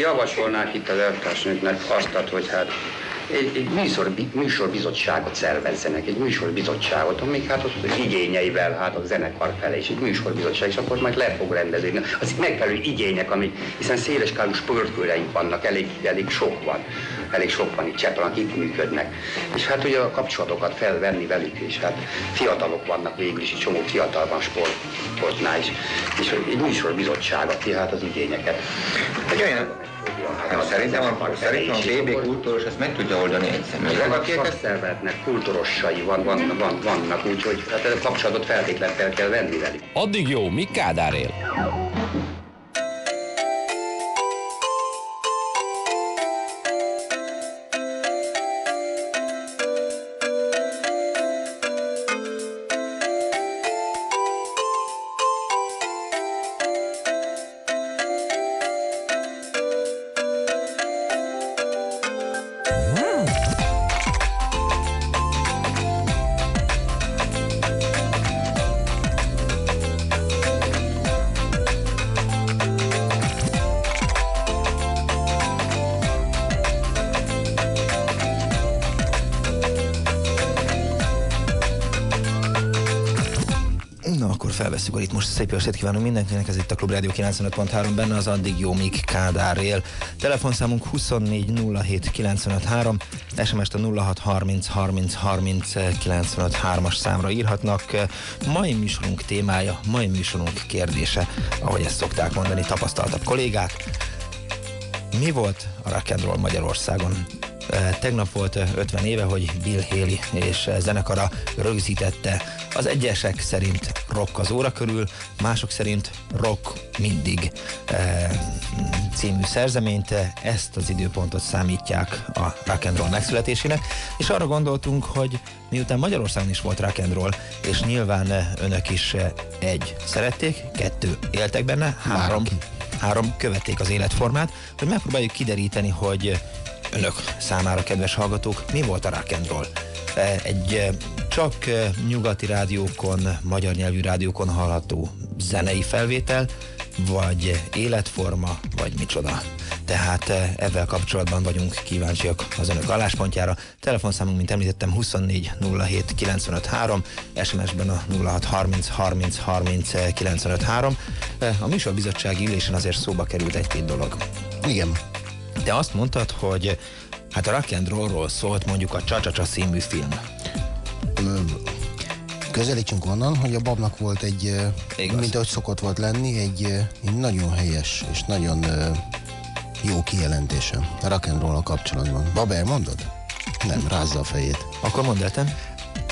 javasolnák itt az elvtársnőknek azt, hogy hát egy, egy műsor, műsorbizottságot szervezzenek, egy műsorbizottságot, amik hát az igényeivel, hát a zenekar felé, és egy műsorbizottság, és akkor majd le fog rendezni. Az megfelelő igények, amik, hiszen széleskálú sportkőreink vannak, elég, elég sok van, elég sok van itt Csepel, akik működnek. És hát ugye a kapcsolatokat felvenni velük, és hát fiatalok vannak végül is, egy csomó fiatal van sport, sportnál is, és egy műsorbizottságot, hát az igényeket. Egy Ja, szerintem a, szerintem a BB kultúros ezt meg tudja oldani egy személy. A két szervetnek kultúrossai van, van, van, vannak, úgyhogy hát a kapcsolatot feltétlenül fel kell venni velük. Addig jó, mi Kádár él? Szép jó estét kívánunk mindenkinek, ez itt a Klub Rádió 95.3, benne az addig jó míg Kádár él. Telefonszámunk 2407953, SMS-t a 0630 as számra írhatnak. Mai műsorunk témája, mai műsorunk kérdése, ahogy ezt szokták mondani tapasztaltabb kollégák. Mi volt a rock Magyarországon? Tegnap volt 50 éve, hogy Bill Haley és zenekara rögzítette az egyesek szerint rock az óra körül, mások szerint rock mindig című szerzeményt. Ezt az időpontot számítják a rock and roll megszületésének, és arra gondoltunk, hogy miután Magyarországon is volt rock and roll, és nyilván önök is egy szerették, kettő éltek benne, három, három követték az életformát, hogy megpróbáljuk kideríteni, hogy önök számára, kedves hallgatók, mi volt a rock and roll? Egy e, csak e, nyugati rádiókon, magyar nyelvű rádiókon hallható zenei felvétel, vagy életforma, vagy micsoda. Tehát ezzel kapcsolatban vagyunk kíváncsiak az önök álláspontjára. Telefonszámunk, mint említettem, 24 07 95 3, SMS-ben a 06 30 30 30 95 3. A műsorbizottsági ülésen azért szóba került egy-két dolog. Igen. Te azt mondtad, hogy hát a rock and rollról szólt mondjuk a Csacsacsa című film. Közelítsünk onnan, hogy a babnak volt egy, Igaz. mint ahogy szokott volt lenni, egy, egy nagyon helyes és nagyon jó kijelentése a rock and roll a kapcsolatban. Baba, elmondod? Nem, rázza a fejét. Akkor mondd el.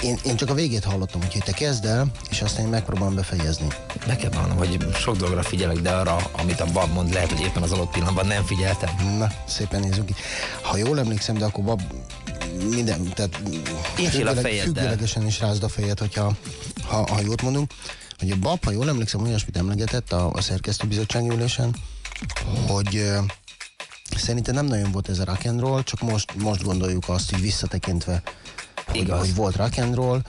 Én, én csak a végét hallottam, úgyhogy te kezd el, és aztán én megpróbálom befejezni. Be kell vallanom, hogy sok dologra figyelek, de arra, amit a bab mond, lehet, hogy éppen az adott pillanatban nem figyeltem. Na, szépen nézzük ki. Ha jól emlékszem, de akkor bab minden, tehát függőleg, függőlegesen is rázd a fejed, hogyha ha, ha jót mondunk, hogy a bab, ha jól emlékszem, olyasmit emlegetett a, a szerkesztőbizottsági ülésen, hogy szerintem nem nagyon volt ez a rock and roll, csak most, most gondoljuk azt, hogy visszatekintve hogy, hogy volt rock and roll,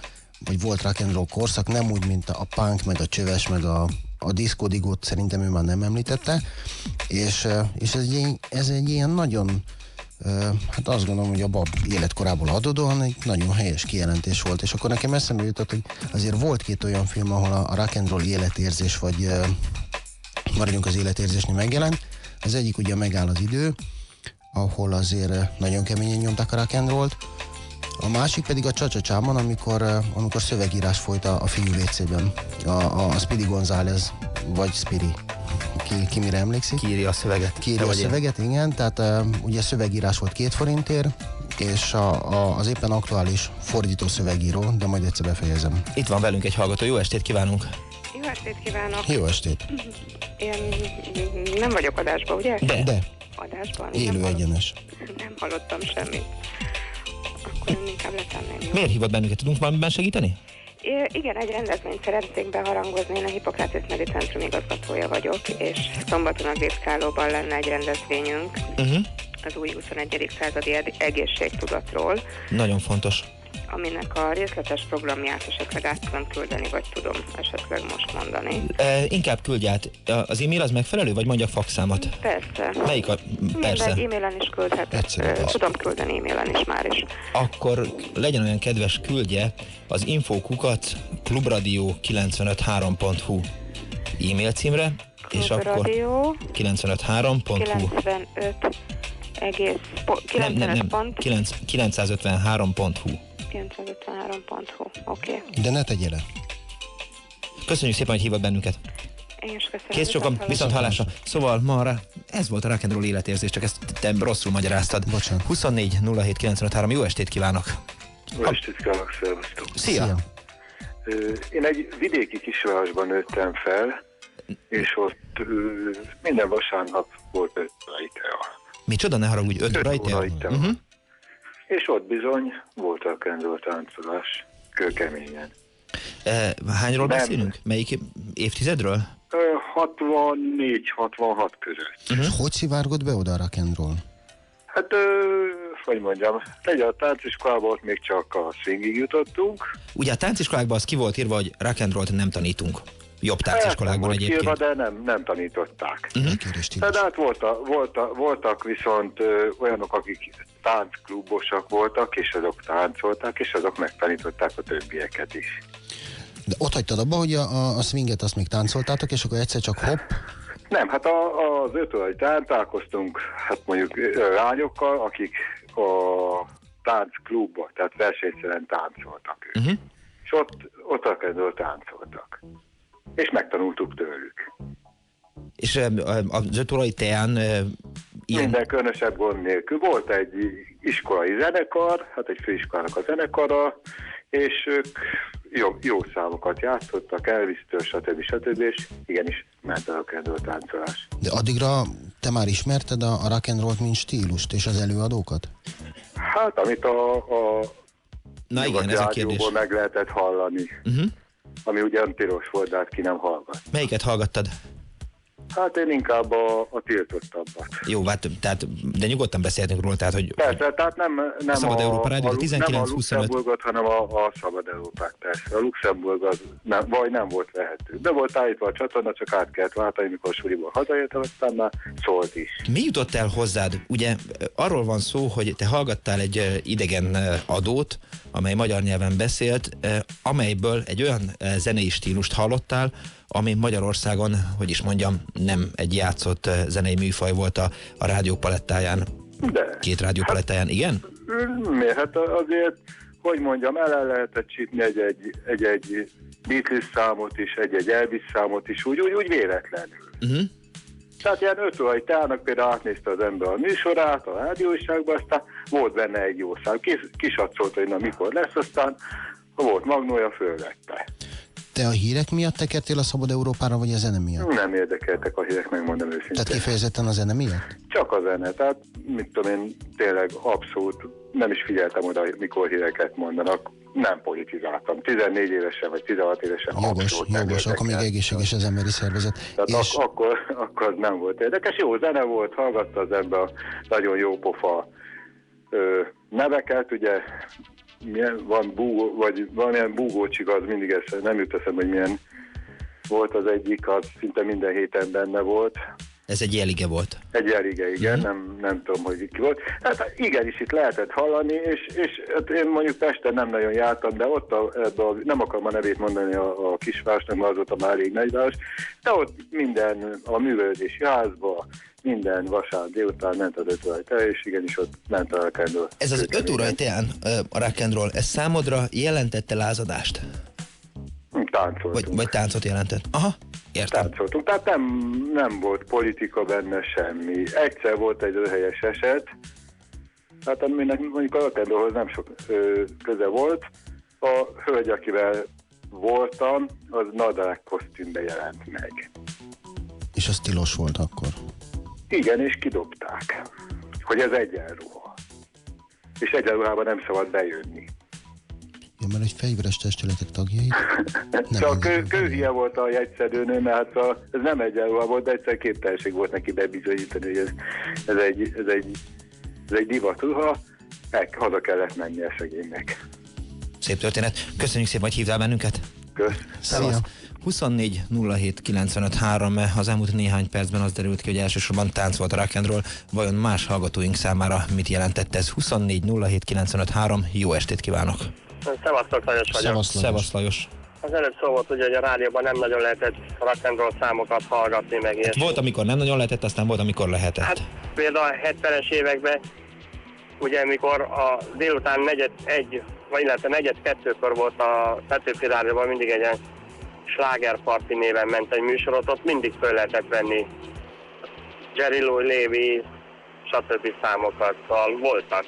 vagy volt rock and roll korszak, nem úgy, mint a punk, meg a csöves, meg a, a diszkódigót szerintem ő már nem említette, és, és ez, egy, ez egy ilyen nagyon, hát azt gondolom, hogy a bab életkorából adódóan egy nagyon helyes kijelentés volt, és akkor nekem eszembe jutott, hogy azért volt két olyan film, ahol a, a rock and roll életérzés, vagy maradjunk az életérzésnél megjelent. Az egyik ugye megáll az idő, ahol azért nagyon keményen nyomták a rock and rollt, a másik pedig a Csacsacsában, amikor, eh, amikor szövegírás folyt a, a fiú WC-ben. A, a, a Speedy González, vagy Spiri. Ki, ki mire emlékszik? Kiírja a szöveget. Kiírja a szöveget, én. igen. Tehát uh, ugye szövegírás volt két forintért, és a, a, az éppen aktuális fordító szövegíró, de majd egyszer befejezem. Itt van velünk egy hallgató, jó estét kívánunk! Jó estét kívánok! Jó estét! Én nem vagyok adásban, ugye? De. De. Adásban? Élő nem egyenes. Nem hallottam semmit akkor inkább letenném. Miért hívott bennünket? Tudunk valamiben segíteni? É, igen, egy rendezvényt szeretnék beharangozni, én a Hippokrates Medicentrum igazgatója vagyok, és szombaton a Gészkálóban lenne egy rendezvényünk uh-huh. az új 21. századi egészségtudatról. Nagyon fontos. Aminek a részletes programját esetleg át tudom küldeni, vagy tudom esetleg most mondani. E, inkább küldj át. Az e-mail az megfelelő, vagy mondja faxámat? Persze. Melyik a... Persze. Mindegy, e-mailen is küldhet. Egyszerűen. Tudom küldeni e-mailen is már is. Akkor legyen olyan kedves, küldje az infokukat klubradio953.hu e-mail címre, és akkor 953.hu 95 egész, po, 95 nem, nem, nem, pont. 9, 953.hu 953.hu, oké. Okay. De ne tegye le. Köszönjük szépen, hogy hívott bennünket. Én is köszönöm. Kész sokan, viszont hallásra. Szóval ma arra, ez volt a rock and roll életérzés, csak ezt te rosszul magyaráztad. Bocsánat. 24 07 953, jó estét kívánok! Jó estét kívánok, szervusztok! Szia! Szia. Én egy vidéki kisvárosban nőttem fel, és ott minden vasárnap volt öt órai tea. Micsoda, ne haragudj, öt Öt órai órai tea? És ott bizony volt a kendő táncolás, kőkeményen. Eh, hányról Nem. beszélünk? Melyik évtizedről? Ö, 64-66 között. Mhm. És hogy szivárgott be oda a roll? Hát, ö, hogy mondjam, egy a tánciskolában ott még csak a swingig jutottunk. Ugye a tánciskolákban az ki volt írva, hogy rollt nem tanítunk. Jobb tánciskolákban Hát, egyébként. írva, de nem, nem tanították. Mhm. Elkérés stílus. Tehát voltak, voltak, voltak viszont ö, olyanok, akik táncklubosak voltak, és azok táncolták, és azok megtanították a többieket is. De ott hagytad abba, hogy a, a, a swinget azt még táncoltátok, és akkor egyszer csak hopp, Nem, hát a, az öt órai tán találkoztunk, hát mondjuk lányokkal, akik a táncklubba, tehát versenyszerűen táncoltak ők. Mhm. És ott, ott a táncoltak. És megtanultuk tőlük. És az öt órai teán ilyen... Minden különösebb gond nélkül. Volt egy iskolai zenekar, hát egy főiskolának a zenekara, és ők jó, jó számokat játszottak, Elvis-től, stb. stb. És igenis ment a kendő táncolás. de addigra te már ismerted a, a rock and rollt, mint stílust és az előadókat? Hát, amit a, a Na igen, ez a kérdés. meg lehetett hallani, Uh-huh. Ami ugyan tilos volt, de hát ki nem hallgat. Melyiket hallgattad? Hát én inkább a, a tiltottabbat. Jó, hát, tehát, de nyugodtan beszélhetünk róla, tehát, hogy Persze, tehát nem, nem A Szabad Európa Rádió, a, Lu- 19-25. nem a Luxemburgot, hanem a, a Szabad Európát persze. A Luxemburg az nem, vagy nem volt lehető. De volt állítva a csatorna, csak át kellett váltani, mikor suliból hazajöttem, aztán már szólt is. Mi jutott el hozzád? Ugye arról van szó, hogy te hallgattál egy ö, idegen ö, adót, amely magyar nyelven beszélt, ö, amelyből egy olyan zenei stílust hallottál, ami Magyarországon, hogy is mondjam, nem egy játszott ö, zenei műfaj volt a, a rádió palettáján, De két rádió palettáján, igen? miért? Hát azért, hogy mondjam, el lehetett csípni egy-egy, egy-egy Beatles számot is, egy-egy Elvis számot is, úgy, úgy, úgy véletlenül. Uh-huh. Tehát ilyen öt órai teának például átnézte az ember a műsorát a rádióságban, aztán volt benne egy jó szám. Kis, kisatszolta, hogy na mikor lesz, aztán ha volt magnója, fölvette. Te a hírek miatt tekertél a Szabad Európára, vagy a zene miatt? Nem érdekeltek a hírek, megmondom őszintén. Tehát kifejezetten a zene miatt? Csak a zene, tehát mit tudom én, tényleg abszolút nem is figyeltem oda, mikor híreket mondanak. Nem politizáltam. 14 évesen vagy 16 évesen Jogos, jogos, akkor még egészséges az emberi szervezet. Tehát És ak- akkor, akkor az nem volt érdekes. Jó zene volt, hallgatta az ember a nagyon jó pofa ö, neveket, ugye milyen, van búgó, vagy valamilyen búgócsik, az mindig ez, nem jut eszembe, hogy milyen volt az egyik, az szinte minden héten benne volt. Ez egy jelige volt. Egy erige, igen, Mhm. nem, nem tudom, hogy ki volt. Hát igenis itt lehetett hallani, és, és hát én mondjuk Pesten nem nagyon jártam, de ott a, ebbe a, nem akarom a nevét mondani a, a kisvárosnak, mert azóta már elég nagyváros, de ott minden, a művelődési házba, minden vasárnap délután ment az öt órai tea, és igenis ott ment a kendő. Ez az öt órai teán a rock and roll, ez számodra jelentette lázadást? Táncoltunk. Vagy, vagy táncot jelentett? Aha, értem. táncoltunk. Tehát nem, nem volt politika benne semmi. Egyszer volt egy röhelyes eset, hát aminek mondjuk a Rock'n'Rollhoz nem sok ö, köze volt. A hölgy, akivel voltam, az nadrág kosztümbe jelent meg. És az tilos volt akkor. Igen, és kidobták, hogy ez egyenruha. És egyenruhában nem szabad bejönni. Ja, mert egy fegyveres testületek tagjait. Nem Csak kő, kőhia volt a jegyszedőnő, mert hát a, ez nem egyenruha volt, de egyszer képtelenség volt neki bebizonyítani, hogy ez, ez, egy, ez, egy, ez egy divat ruha, el, haza kellett menni a szegénynek. Szép történet. Köszönjük szépen, hogy hívtál bennünket. Köszönöm. 24 07 95 3. Az elmúlt néhány percben az derült ki, hogy elsősorban tánc volt a rock and roll. Vajon más hallgatóink számára mit jelentett ez? 24 07 95 3. Jó estét kívánok! Szevasztok, Lajos vagyok. Szevasz, Lajos. Szevasz Lajos! Az előbb szó volt, ugye, hogy a rádióban nem nagyon lehetett rock and roll számokat hallgatni meg. És Volt, amikor nem nagyon lehetett, aztán volt, amikor lehetett. Hát például a 70-es években, ugye mikor a délután negyed egy, vagy illetve negyed kettőkor volt a Petőfi Rádióban mindig egy ilyen slágerparti néven ment egy műsorot, ott mindig föl lehetett venni Jerry Lou Levy, stb. számokat, szóval voltak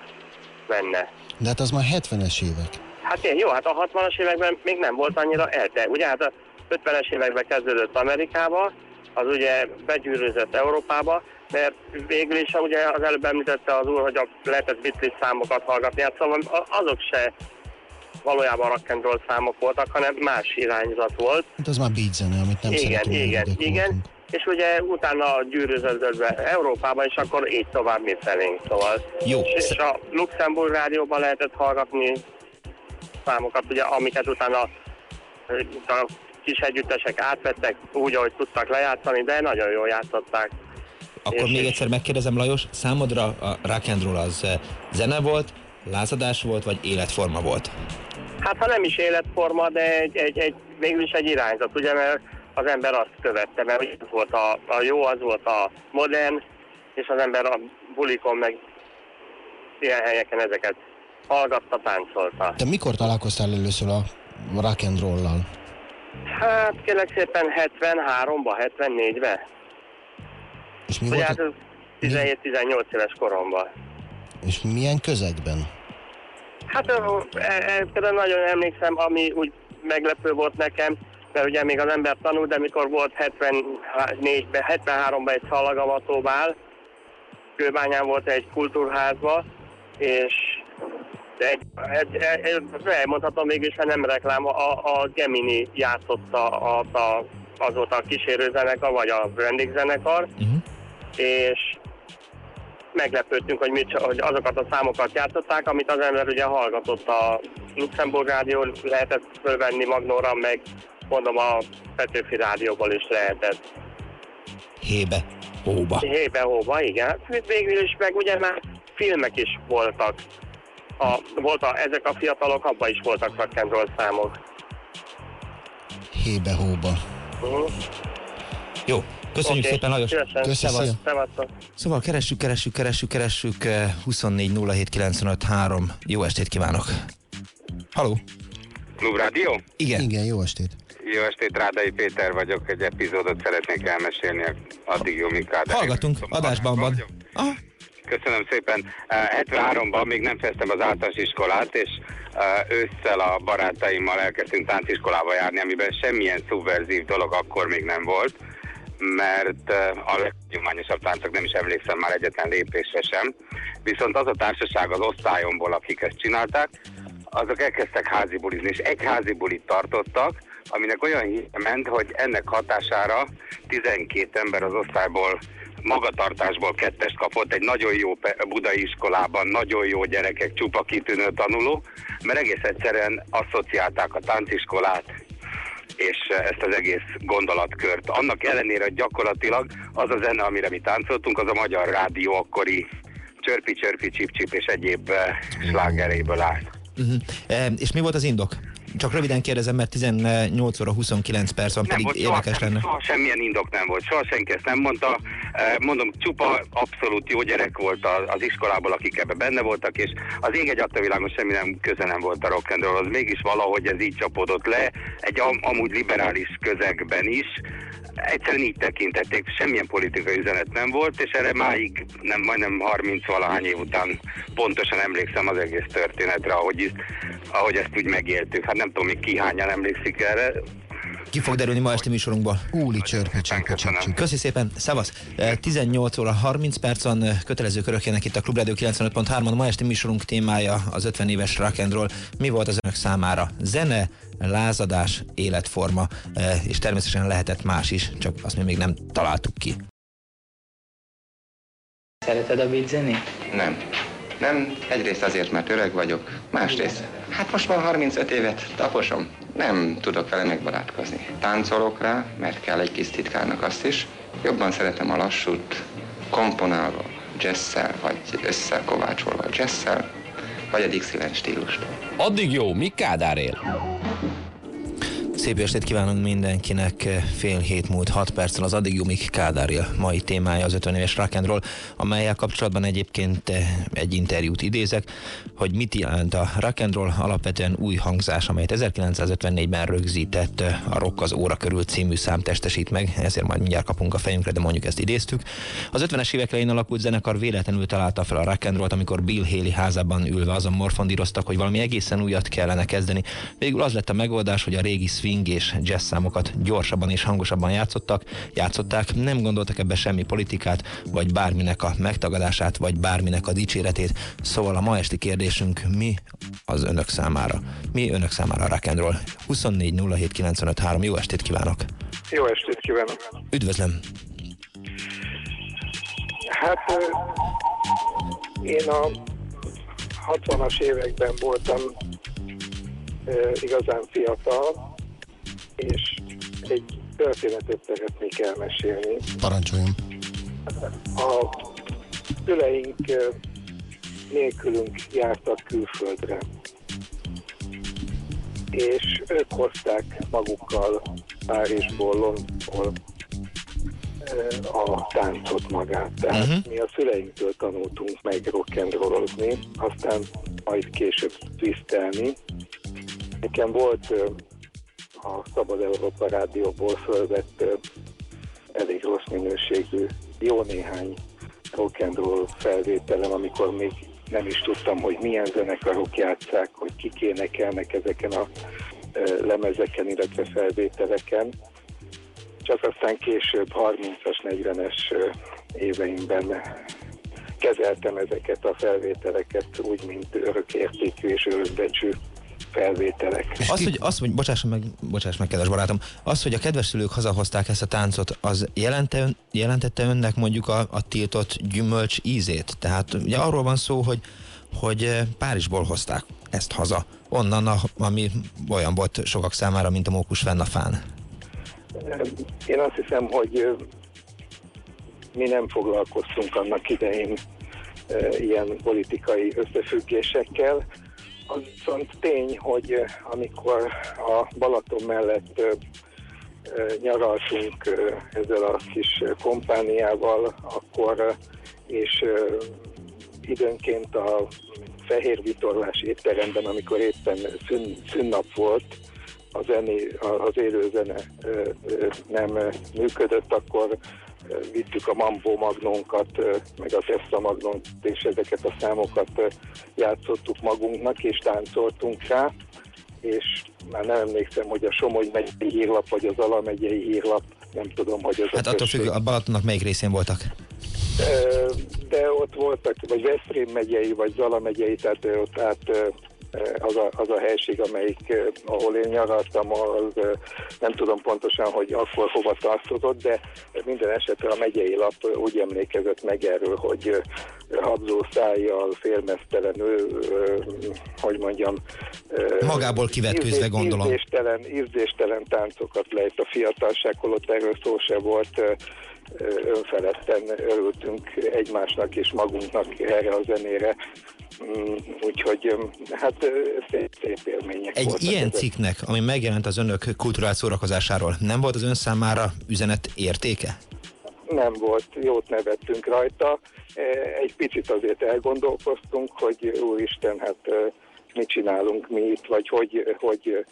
benne. De hát az már 70-es évek. Hát én, jó, hát a 60-as években még nem volt annyira elte. Ugye hát a 50-es években kezdődött Amerikába, az ugye begyűrűzött Európába, mert végül is ugye az előbb említette az úr, hogy a lehetett Beatles számokat hallgatni, hát szóval azok se valójában rock and roll számok voltak, hanem más irányzat volt. Hát az már beat zene, amit nem igen, igen, igen. voltunk. És ugye utána gyűrűzött be Európába, és akkor így tovább mi felénk, szóval. Jó. És, és a Luxemburg rádióban lehetett hallgatni számokat, ugye, amiket utána a kis együttesek átvettek úgy, ahogy tudtak lejátszani, de nagyon jól játszották. Akkor és- még egyszer megkérdezem, Lajos, számodra a rock and roll az zene volt, lázadás volt, vagy életforma volt? Hát ha nem is életforma, de egy, egy, egy, végül is egy irányzat, ugye, mert az ember azt követte, mert az volt a, a jó, az volt a modern, és az ember a bulikon meg ilyen helyeken ezeket hallgatta, táncolta. Te mikor találkoztál először a rock and roll-lal? Hát kérlek szépen 73-ba, 74-be. És mi Ugye volt? hát A, ez 17-18 éves koromban. és milyen közegben? Hát e- e- például nagyon emlékszem, ami úgy meglepő volt nekem, mert ugye még az ember tanul, de mikor volt 74-ben, 73-ban egy szalagavatóbál, Kőbányán volt egy kultúrházba, és egy, egy, egy, egy, elmondhatom mégis, hogy nem reklám, a, a Gemini játszotta, a, a, az volt a kísérőzenekar, vagy a vendégzenekar, Uh-huh. és meglepődtünk, hogy, mit, hogy azokat a számokat játszották, amit az ember ugye hallgatott a Luxemburg rádió lehetett fölvenni Magnóra, meg mondom a Petőfi rádióból is lehetett. Hébe, hóba. Hébe-hóba, igen. Hát Végül is meg ugye már filmek is voltak. A, volt a, ezek a fiatalok, abban is voltak rock and roll számok. Hébe-hóba. Uh-huh. Jó, köszönjük Oké, szépen, Lajos. Szevasztok. Szóval keressük, keressük, keressük, keressük. eh, 24 07 95 3. Jó estét kívánok. Haló? Klubrádió? Igen. Igen, jó estét. Jó estét, Rádai Péter vagyok, egy epizódot szeretnék elmesélni, addig jó, Rádai. Hallgatunk, adásban van. Aha. Köszönöm szépen. Eh, 73-ban még nem fejeztem az általános iskolát, és eh, ősszel a barátaimmal elkezdtünk tánciskolába járni, amiben semmilyen szubverzív dolog akkor még nem volt, mert eh, a leghagyományosabb táncok nem is emlékszem már egyetlen lépésre sem. Viszont az a társaság az osztályomból, akik ezt csinálták, azok elkezdtek házi bulizni, és egy házi bulit tartottak, aminek olyan híre ment, hogy ennek hatására 12 ember az osztályból magatartásból kettest kapott, egy nagyon jó budai iskolában, nagyon jó gyerekek, csupa kitűnő tanuló, mert egész egyszerűen asszociálták a tánciskolát és ezt az egész gondolatkört. Annak ellenére, gyakorlatilag az a zene, amire mi táncoltunk, az a magyar rádió akkori csörpi, csörpi, csip, csip és egyéb eh, slágeréből állt. Uh-huh. E, és mi volt az indok? Csak röviden kérdezem, mert 18 óra 29 perc van, pedig volt, érdekes soha, lenne. Soha semmilyen indok nem volt, soha senki ezt nem mondta. Eh, Mondom, csupa abszolút jó gyerek volt az iskolából, akik ebbe benne voltak, és az ég egy világon semmi nem köze nem volt a rock and roll, az mégis valahogy ez így csapódott le, egy am, amúgy liberális közegben is. Egyszerűen így tekintették, semmilyen politikai üzenet nem volt, és erre máig nem, majdnem 30 valahány év után pontosan emlékszem az egész történetre, ahogy, ezt, ahogy ezt úgy megéltük. Hát nem tudom, még ki hányan emlékszik erre, Ki fog derülni ma esti műsorunkból. Úli csörpe, csörpe, Köszönöm. csörpe. Köszi szépen, szavasz! E, 18 óra 30 perc van, e, kötelező körökjenek itt a Klubrádió 95.3-on. Ma esti műsorunk témája az 50 éves rock and roll. Mi volt az önök számára? Zene, lázadás, életforma, e, és természetesen lehetett más is, csak azt mi még nem találtuk ki. Szereted a beat zenét? Nem. Nem, egyrészt azért, mert öreg vagyok, másrészt, hát most már 35 évet taposom, nem tudok vele megbarátkozni. Táncolok rá, mert kell egy kis titkárnak azt is, jobban szeretem a lassút, komponálva, jazzszel, vagy összekovácsolva jazzszel, vagy a Dixieland stílust. Addig jó, mi Kádár él? Szép estét kívánunk mindenkinek. Fél hét múlt 6 perccel az addig Jumik Kádáril mai témája az 50 éves rock and roll, amelyel kapcsolatban egyébként eh, egy interjút idézek, hogy mit jelent a rock and roll alapvetően új hangzás, amelyet 1954-ben rögzített eh, a Rock az óra körül című szám testesít meg, ezért majd mindjárt kapunk a fejünkre, de mondjuk ezt idéztük. Az 50-es évek elején alakult zenekar véletlenül találta fel a rock and rollt, amikor Bill Haley házában ülve azon morfondíroztak, hogy valami egészen újat kellene kezdeni. Végül az lett a megoldás, hogy a régi swing swing és jazz számokat gyorsabban és hangosabban játszottak, játszották, nem gondoltak ebbe semmi politikát, vagy bárminek a megtagadását, vagy bárminek a dicséretét. Szóval a ma esti kérdésünk mi az önök számára? Mi önök számára a rock and roll? 24 07 95 3. Jó estét kívánok! Jó estét kívánok! Üdvözlöm! Hát én a 60-as években voltam igazán fiatal, és egy történetet szeretnék elmesélni. Parancsoljon. A szüleink nélkülünk jártak külföldre, és ők hozták magukkal Párizsból, Londonból a táncot magát. Tehát uh-huh. mi a szüleinktől tanultunk meg rock'n'rollozni, aztán majd később twistelni. Nekem volt a Szabad Európa Rádióból fölvett elég rossz minőségű, jó néhány rock and roll felvételem, amikor még nem is tudtam, hogy milyen zenekarok játszák, hogy kik énekelnek ezeken a lemezeken, illetve felvételeken. Csak aztán később 30-as, 40-es éveimben kezeltem ezeket a felvételeket úgy, mint örökértékű és örökbecsű felvételek. Az, hogy, az, hogy bocsáss meg, bocsáss meg, kedves barátom, az, hogy a kedves szülők hazahozták ezt a táncot, az jelente, jelentette önnek mondjuk a, a tiltott gyümölcs ízét? Tehát ugye arról van szó, hogy, hogy eh, Párizsból hozták ezt haza, onnan, a, ami olyan volt sokak számára, mint a mókus fenn a fán. Én azt hiszem, hogy eh, mi nem foglalkoztunk annak idején eh, ilyen politikai összefüggésekkel. Az viszont tény, hogy amikor a Balaton mellett nyaraltunk ezzel a kis kompániával, akkor és időnként a fehér vitorlás étteremben, amikor éppen szün, szünnap volt, a zené, az élőzene nem működött, akkor vittük a Mambo Magnónkat, meg az Essa Magnót, és ezeket a számokat játszottuk magunknak, és táncoltunk rá, és már nem emlékszem, hogy a Somogy megyei hírlap, vagy az Ala megyei hírlap, nem tudom, hogy az Hát attól függ, a Balatonnak melyik részén voltak? De ott voltak, vagy Veszprém megyei, vagy Zala megyei, tehát ott át az a, az a helység, amelyik, eh, ahol én nyaraltam, az eh, nem tudom pontosan, hogy akkor hova tartozott, de minden esetre a megyei lap úgy emlékezett meg erről, hogy eh, habzó szájjal, félmeztelenül, hogy mondjam... Magából kivetkőzve gondolom. Ízléstelen, ízléstelen táncokat lejt a fiatalság, holott erről szó se volt, önfeledten örültünk egymásnak és magunknak erre a zenére, úgyhogy hát szép, szép élmények Egy voltak ilyen ezek. cikknek, ami megjelent az önök kulturális szórakozásásáról, nem volt az ön számára üzenet értéke? Nem volt, jót nevettünk rajta. E, egy picit azért elgondolkoztunk, hogy úristen, hát mit csinálunk mi itt, vagy hogy, hogy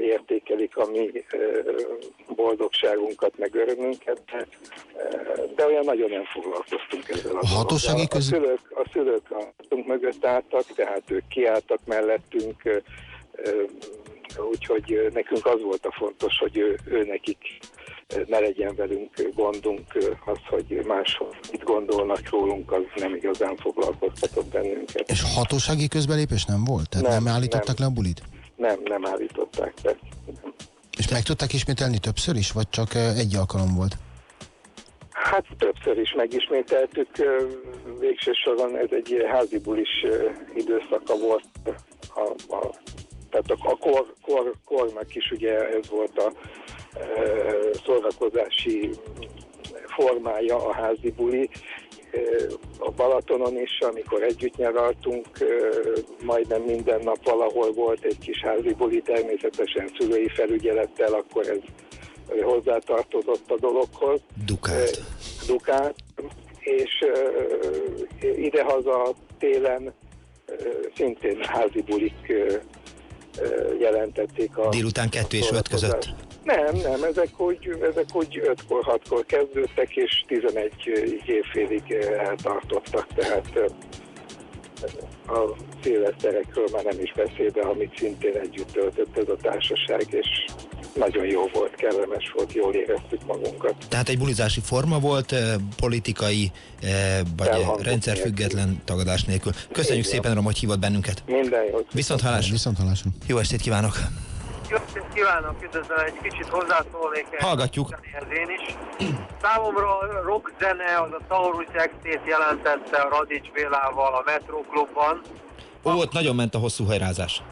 értékelik a mi boldogságunkat, meg örömünket, de olyan nagyon nem foglalkoztunk ezzel a, hatósági a, a szülők, a szülők a mögött álltak, tehát ők kiálltak mellettünk, úgyhogy nekünk az volt a fontos, hogy ő, ő nekik ne legyen velünk gondunk, az, hogy máshol mit gondolnak rólunk, az nem igazán foglalkoztatott bennünket. És hatósági közbelépés nem volt? Tehát nem, nem állítottak nem. le a bulit? Nem, nem állították be. És meg tudták ismételni többször is, vagy csak egy alkalom volt? Hát többször is megismételtük. Végső soron ez egy házi bulis időszaka volt a, a tehát a, a kor, kor, kornak is ugye ez volt a e, szórakozási formája a házi buli. E, a Balatonon is, amikor együtt nyaraltunk, e, majdnem minden nap valahol volt egy kis házi buli, természetesen szülői felügyelettel, akkor ez hozzátartozott a dologhoz. Dukát. Dukát. És idehaza télen szintén házi bulik jelentették a... Délután kettő és öt között? Nem, nem, ezek úgy, ezek úgy ötkor, hatkor kezdődtek, és 11 évfélig eltartottak, tehát a szilveszterekről már nem is beszélve, amit szintén együtt töltött ez a társaság, és nagyon jó volt, kellemes volt, jól éreztük magunkat. Tehát egy bulizási forma volt, politikai vagy rendszerfüggetlen tagadás nélkül. Köszönjük Így szépen, Rom, hogy hívott bennünket. Minden jót. Viszont hallás. Viszont hallás. Jó estét kívánok. Jó estét kívánok, üdvözlöm, egy kicsit hozzászólnék. Hallgatjuk. Én is. Számomra a rock zene az a Taurus Extét jelentette a Radics Bélával a Metro Klubban. Ó, ott nagyon ment a hosszú hajrázás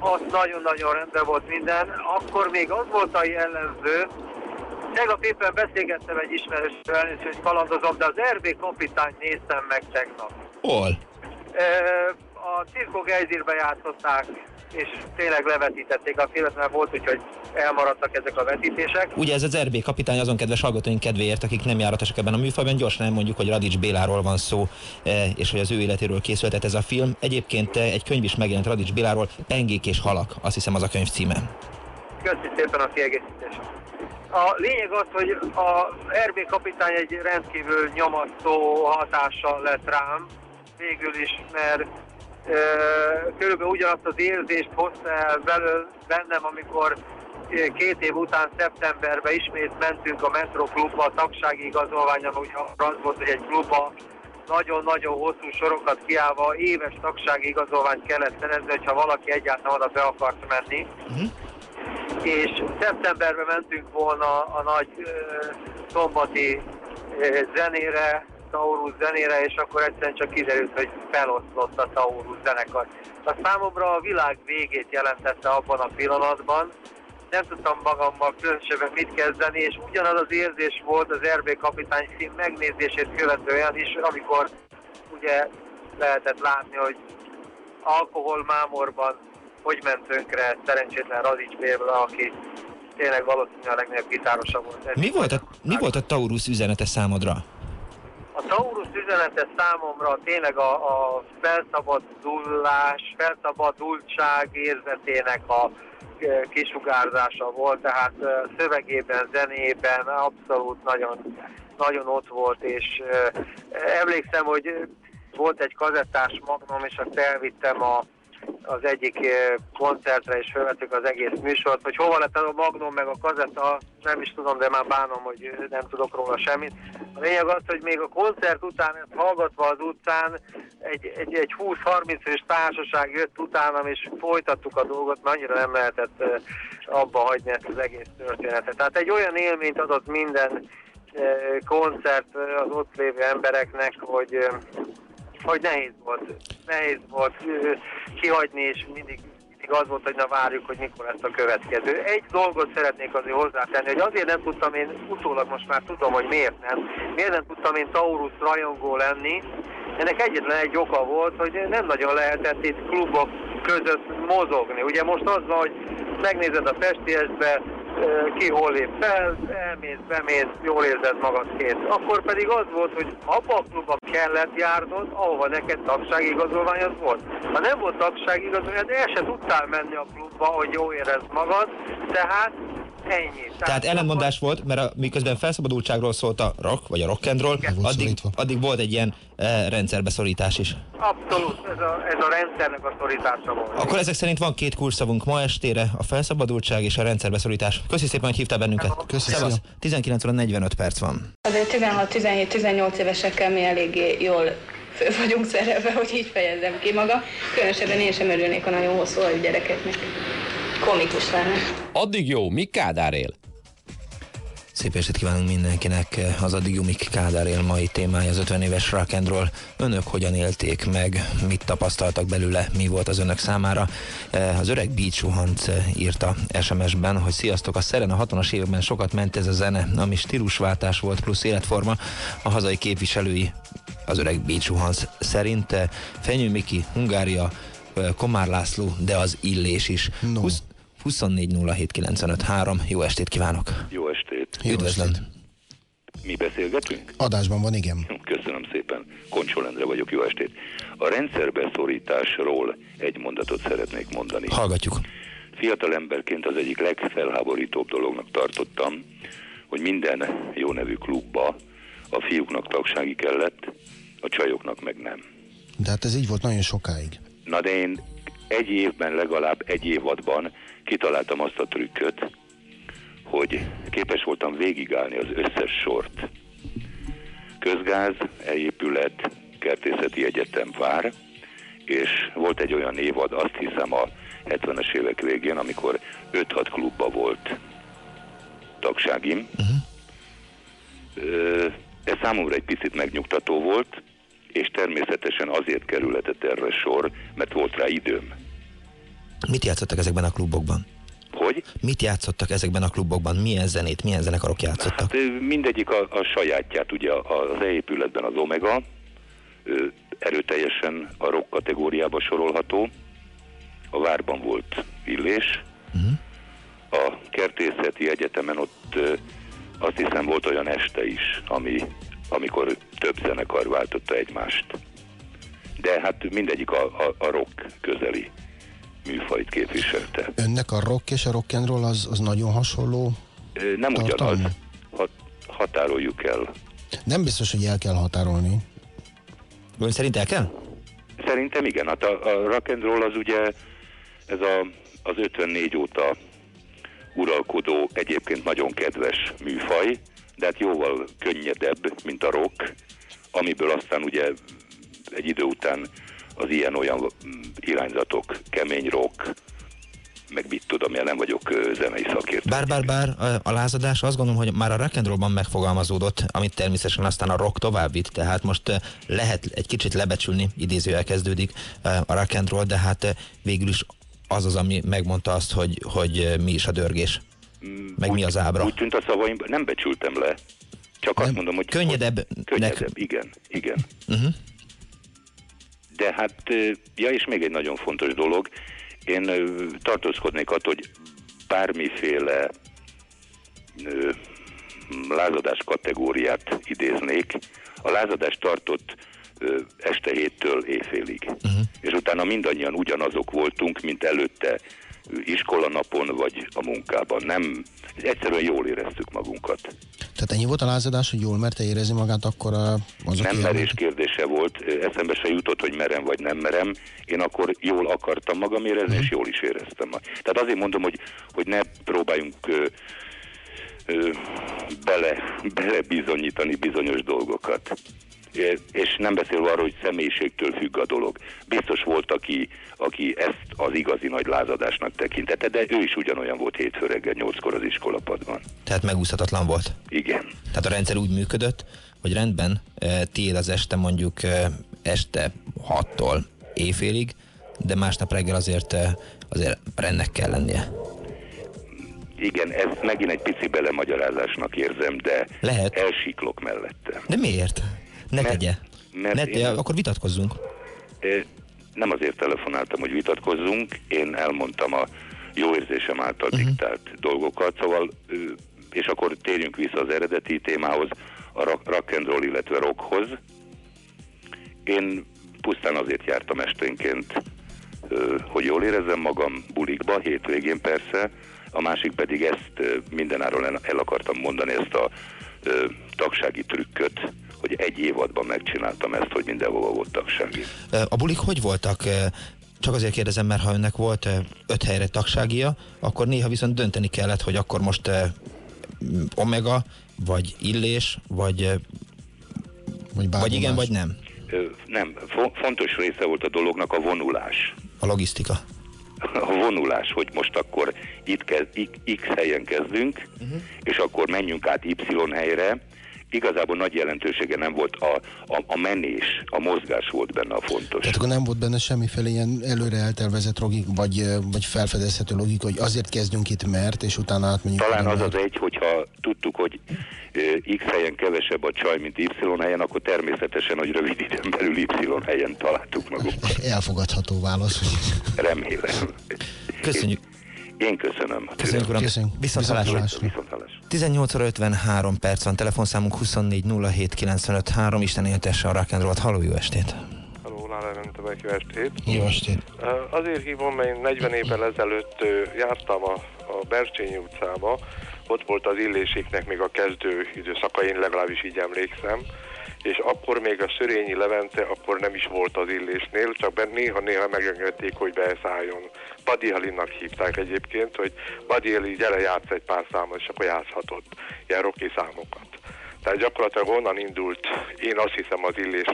ott nagyon-nagyon rendben volt minden. Akkor még az volt a jellemző, Tegnap éppen beszélgettem egy ismerősről, és hogy kalandozom, de az RB kapitány néztem meg tegnap. Hol? A Cirko Geizirbe játszották és tényleg levetítették a filmet, mert volt úgy, hogy elmaradtak ezek a vetítések. Ugye ez az RB kapitány azon kedves hallgatóink kedvéért, akik nem járatosak ebben a műfajban, gyorsan elmondjuk, hogy Radics Béláról van szó, eh, és hogy az ő életéről készültet ez a film. Egyébként eh, egy könyv is megjelent Radics Béláról, Pengék és halak, azt hiszem az a könyv címe. Köszönöm szépen a kiegészítést. A lényeg az, hogy a RB kapitány egy rendkívül nyomasztó hatással lett rám, végül is, mert körülbelül ugyanazt az érzést hozta el belül, bennem, amikor két év után szeptemberben ismét mentünk a Metro klubba, a tagsági igazolványom, ugye az volt, hogy egy klubba nagyon-nagyon hosszú sorokat kiállva éves tagsági igazolványt kellett szerezni, hogyha valaki egyáltalán oda be akart menni. Uh-huh. És szeptemberben mentünk volna a nagy uh, szombati uh, zenére, Taurus zenére, és akkor egyszerűen csak kiderült, hogy feloszlott a Taurus zenekar. A számomra a világ végét jelentette abban a pillanatban, nem tudtam magammal különösebben mit kezdeni, és ugyanaz az érzés volt az RB kapitány szín megnézését követően is, amikor ugye lehetett látni, hogy alkohol mámorban hogy ment tönkre szerencsétlen Radics Béla, aki tényleg valószínűleg a legnagyobb gitárosa volt. Mi volt, a, mi volt a Taurus üzenete számodra? A Taurus üzenete számomra tényleg a, a felszabadulás, felszabadultság érzetének a e, kisugárzása volt, tehát e, szövegében, zenében abszolút nagyon, nagyon ott volt, és e, emlékszem, hogy volt egy kazettás magnom, és azt elvittem a az egyik eh, koncertre, és felvettük az egész műsort, hogy hova lett a Magnum meg a kazetta, nem is tudom, de már bánom, hogy nem tudok róla semmit. A lényeg az, hogy még a koncert után ezt hallgatva az utcán egy, egy, egy 20-30 fős társaság jött utánam, és folytattuk a dolgot, mert annyira nem lehetett eh, abba hagyni ezt az egész történetet. Tehát egy olyan élményt adott minden eh, koncert az ott lévő embereknek, hogy hogy nehéz volt, nehéz volt kihagyni, és mindig, mindig az volt, hogy na várjuk, hogy mikor lesz a következő. Egy dolgot szeretnék azért hozzátenni, hogy azért nem tudtam én, utólag most már tudom, hogy miért nem, miért nem tudtam én Taurus rajongó lenni, ennek egyetlen egy oka volt, hogy nem nagyon lehetett itt klubok között mozogni. Ugye most az van, hogy megnézed a festiesbe, ki hol lép fel, elmész, bemész, jól érzed magad kész. Akkor pedig az volt, hogy abba a klubba kellett járnod, ahova neked tagságigazolványod volt. Ha nem volt tagságigazolványod, el se tudtál menni a klubba, hogy jól érezd magad, tehát Ennyi. Tehát, ellenmondás volt, mert a, miközben felszabadultságról szólt a rock, vagy a rock and roll, addig, addig volt egy ilyen e, rendszerbeszorítás is. Abszolút, ez a, ez a rendszernek a szorítása volt. Akkor ezek szerint van két kurszavunk ma estére, a felszabadultság és a rendszerbeszorítás. Köszi szépen, hogy hívtál bennünket. Köszönöm. 19 óra 45 perc van. Azért 16-17-18 évesekkel mi eléggé jól föl vagyunk szerelve, hogy így fejezzem ki maga. Különösebben én sem örülnék a nagyon hosszú a gyerekeknek komikus lenne. Addig jó, mi Kádár él? Szép estét kívánunk mindenkinek. Az addig Jumik Kádár él mai témája az 50 éves rock and roll. Önök hogyan élték meg, mit tapasztaltak belőle, mi volt az önök számára? Az öreg Beach Hanc írta SMS-ben, hogy sziasztok, a Szeren a 60-as években sokat ment ez a zene, ami stílusváltás volt plusz életforma. A hazai képviselői az öreg Beach Hanc szerint Fenyő Miki, Hungária, Komár László, de az illés is. No. 24 Jó estét kívánok! Jó estét! Üdvözlöm! Mi beszélgetünk? Adásban van, igen. Köszönöm szépen. Koncsol Endre vagyok, jó estét. A rendszerbeszorításról egy mondatot szeretnék mondani. Hallgatjuk. Fiatal emberként az egyik legfelháborítóbb dolognak tartottam, hogy minden jó nevű klubba a fiúknak tagsági kellett, a csajoknak meg nem. De hát ez így volt nagyon sokáig. Na de én egy évben, legalább egy évadban kitaláltam azt a trükköt, hogy képes voltam végigállni az összes sort. Közgáz, elépület, kertészeti egyetem vár, és volt egy olyan évad, azt hiszem a 70-es évek végén, amikor 5-6 klubba volt tagságim. Uh-huh. Ez számomra egy picit megnyugtató volt, és természetesen azért kerületett erre sor, mert volt rá időm. Mit játszottak ezekben a klubokban? Hogy? Mit játszottak ezekben a klubokban? Milyen zenét, milyen zenekarok játszottak? Hát, mindegyik a, a sajátját, ugye az épületben az Omega, erőteljesen a rock kategóriába sorolható, a Várban volt Villés, uh-huh. a Kertészeti Egyetemen ott azt hiszem volt olyan este is, ami, amikor több zenekar váltotta egymást. De hát mindegyik a, a, a rock közeli műfajt képviselte. Önnek a rock és a rock and roll az, az nagyon hasonló Nem tartalma? ugyanaz. Hat, határoljuk el. Nem biztos, hogy el kell határolni. Ön szerint el kell? Szerintem igen. Hát a, a rock and roll az ugye ez a, az 54 óta uralkodó, egyébként nagyon kedves műfaj, de hát jóval könnyedebb, mint a rock, amiből aztán ugye egy idő után az ilyen-olyan irányzatok, kemény rock, meg mit tudom, én nem vagyok zenei szakértő. Bár, bár, bár a lázadás azt gondolom, hogy már a rock and rollban megfogalmazódott, amit természetesen aztán a rock tovább vitt, tehát most lehet egy kicsit lebecsülni, idézőjel kezdődik a rock and roll, de hát végül is az az, ami megmondta azt, hogy, hogy mi is a dörgés, meg úgy, mi az ábra. Úgy tűnt a szavaimban, nem becsültem le. Csak nem. azt mondom, hogy... Könnyedebb. Hogy, könnyedebb, igen, igen. Uh-huh. De hát, ja, és még egy nagyon fontos dolog, én tartózkodnék attól, hogy bármiféle ö, lázadás kategóriát idéznék. A lázadás tartott ö, este héttől éjfélig. Uh-huh. És utána mindannyian ugyanazok voltunk, mint előtte iskolanapon vagy a munkában. Nem, egyszerűen jól éreztük magunkat. Tehát ennyi volt a lázadás, hogy jól merte érezni magát, akkor az Nem merés kérdése volt, eszembe se jutott, hogy merem vagy nem merem. Én akkor jól akartam magam érezni, uh-huh. és jól is éreztem. Tehát azért mondom, hogy, hogy ne próbáljunk ö, ö, bele, bele bizonyítani bizonyos dolgokat és nem beszélve arról, hogy személyiségtől függ a dolog. Biztos volt, aki, aki ezt az igazi nagy lázadásnak tekintette, de ő is ugyanolyan volt hétfő reggel nyolckor az iskolapadban. Tehát megúszhatatlan volt? Igen. Tehát a rendszer úgy működött, hogy rendben tiéd az este mondjuk este 6-tól éjfélig, de másnap reggel azért, azért rendnek kell lennie. Igen, ezt megint egy pici belemagyarázásnak érzem, de Lehet. elsiklok mellette. De miért? Ne mert, tegye. Mert ne, én, akkor vitatkozzunk. Nem azért telefonáltam, hogy vitatkozzunk, én elmondtam a jó érzésem által uh-huh. diktált dolgokat, szóval, és akkor térjünk vissza az eredeti témához, a rock and roll, illetve rockhoz. Én pusztán azért jártam esténként, hogy jól érezzem magam bulikba, hétvégén persze, a másik pedig ezt mindenáról el akartam mondani, ezt a tagsági trükköt, hogy egy évadban megcsináltam ezt, hogy mindenhova volt tagsági. A bulik hogy voltak? Csak azért kérdezem, mert ha önnek volt öt helyre tagságia, akkor néha viszont dönteni kellett, hogy akkor most omega, vagy illés, vagy, vagy, vagy igen, vagy nem. Nem, fontos része volt a dolognak a vonulás. A logisztika. a vonulás, hogy most akkor itt kezd, X helyen kezdünk, uh-huh. és akkor menjünk át Y helyre, igazából nagy jelentősége nem volt, a, a, a menés, a mozgás volt benne a fontos. Tehát akkor nem volt benne semmiféle ilyen előre eltervezett logik, vagy, vagy felfedezhető logika, hogy azért kezdjünk itt, mert, és utána átmenjünk. Talán az mert. az egy, hogyha tudtuk, hogy X helyen kevesebb a csaj, mint Y helyen, akkor természetesen, hogy rövid időn belül Y helyen találtuk magunkat. Elfogadható válasz. Remélem. Köszönjük. Én köszönöm. Köszönjük, uram. Köszönjük. Viszont hallásra. 18 óra 53 perc van, telefonszámunk 24 07 95 3, Isten éltesse a rock and roll Halló, jó estét! Halló, Lálár jó estét! Jó estét! Azért hívom, mert én 40 évvel ezelőtt jártam a, a Bercsényi utcába, ott volt az illéséknek még a kezdő időszaka, én legalábbis így emlékszem, és akkor még a Szörényi Levente akkor nem is volt az illésnél, csak néha-néha megengedték, hogy beszálljon. Buddy Halinnak hívták egyébként, hogy Buddy Halin gyere játsz egy pár számot, és akkor játszhatott ilyen rocky számokat. Tehát gyakorlatilag onnan indult, én azt hiszem az illés,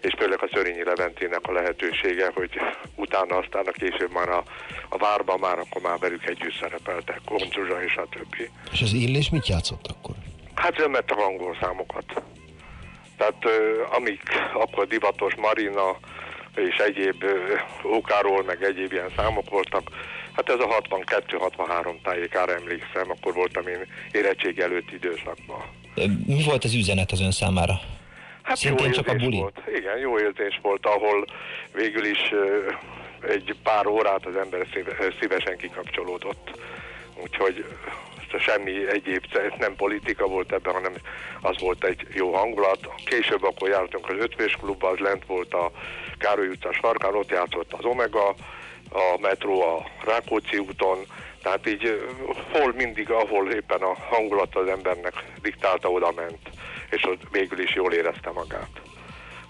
és főleg a Szörényi Leventének a lehetősége, hogy utána aztán a később már a, a várban már akkor már velük együtt szerepeltek, Koncsuzsa és a többi. És az illés mit játszott akkor? Hát ő a angol számokat. Tehát amik akkor divatos Marina és egyéb Ókáról, meg egyéb ilyen számok voltak, hát ez a 62-63 tájékára emlékszem, akkor voltam én érettség előtti időszakban. Mi volt az üzenet az ön számára? Hát Szintén jó csak a buli? Volt. Igen, jó érzés volt, ahol végül is egy pár órát az ember szívesen kikapcsolódott. Úgyhogy semmi egyéb, nem politika volt ebben, hanem az volt egy jó hangulat. Később akkor jártunk az ötvés klubba, az lent volt a Károly utca sarkán, ott játszott az Omega, a metró a Rákóczi úton, tehát így hol mindig, ahol éppen a hangulat az embernek diktálta, oda ment, és ott végül is jól érezte magát.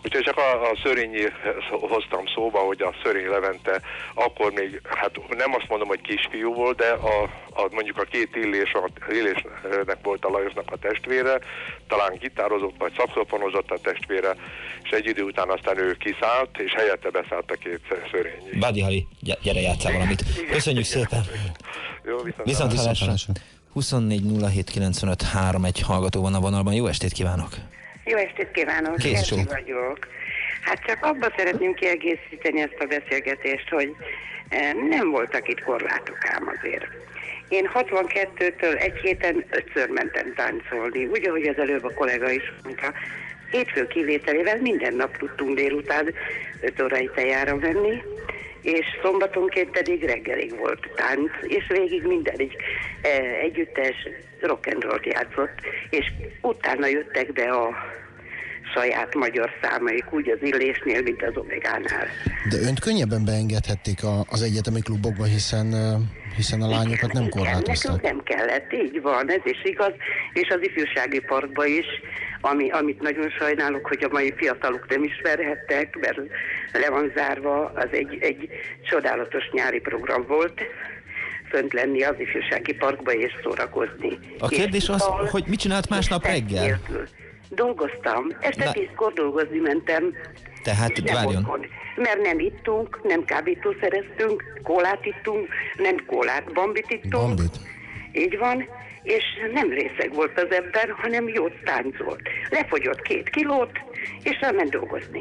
Úgyhogy csak a, a Szörényi hoztam szóba, hogy a Szörény Levente akkor még, hát nem azt mondom, hogy kisfiú volt, de a, a, mondjuk a két illés, a illésnek volt a Lajosnak a testvére, talán gitározott vagy szakszofonozott a testvére, és egy idő után aztán ő kiszállt, és helyette beszállt a két Szörényi. Bádi Hali, gyere játszál valamit. Köszönjük szépen. Jó, viszont, viszont hallásra. 24 egy hallgató van a vonalban. Jó estét kívánok! Jó estét kívánok, Kész vagyok. Hát csak abba szeretném kiegészíteni ezt a beszélgetést, hogy eh, nem voltak itt korlátok ám azért. Én 62-től egy héten ötször mentem táncolni, úgy, ahogy az előbb a kollega is mondta. Hétfő kivételével minden nap tudtunk délután 5 órai tejára menni, és szombatonként pedig reggelig volt tánc, és végig mindenig eh, együttes rock and roll játszott, és utána jöttek be a saját magyar számaik, úgy az illésnél, mint az omegánál. De önt könnyebben beengedhették a, az egyetemi klubokba, hiszen hiszen a lányokat nem korlátoztak. Nekünk nem kellett, így van, ez is igaz, és az ifjúsági parkba is, ami, amit nagyon sajnálok, hogy a mai fiatalok nem ismerhettek, mert le van zárva, az egy, egy csodálatos nyári program volt, fönt lenni az ifjúsági parkba és szórakozni. A kérdés és az, hogy mit csinált másnap reggel? Nélkül. Dolgoztam. Este tízkor dolgozni mentem. Tehát várjon. Otthon. Mert nem ittunk, nem kábítószereztünk, kólát ittunk, nem kólát, bambit ittunk. Bambit. Így van és nem részeg volt az ember, hanem jót táncolt. Lefogyott két kilót, és elment dolgozni.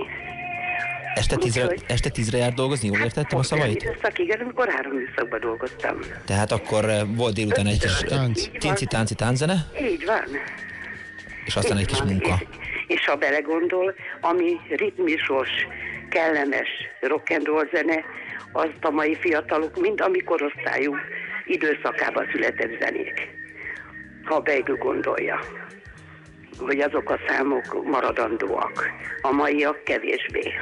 Este tízre, Úgyhogy, este tízre járt dolgozni, jól értettem hát, a szavait? Időszak, igen, amikor három időszakban dolgoztam. Tehát akkor eh, volt délután egy kis tinci tánci tánzene? Így van. És aztán Így egy kis van. munka. És, és ha belegondol, ami ritmisos, kellemes rock and roll zene, azt a mai fiatalok, mind a mi korosztályunk időszakában született zenék. Ha beigő gondolja hogy azok a számok maradandóak, a maiak kevésbé.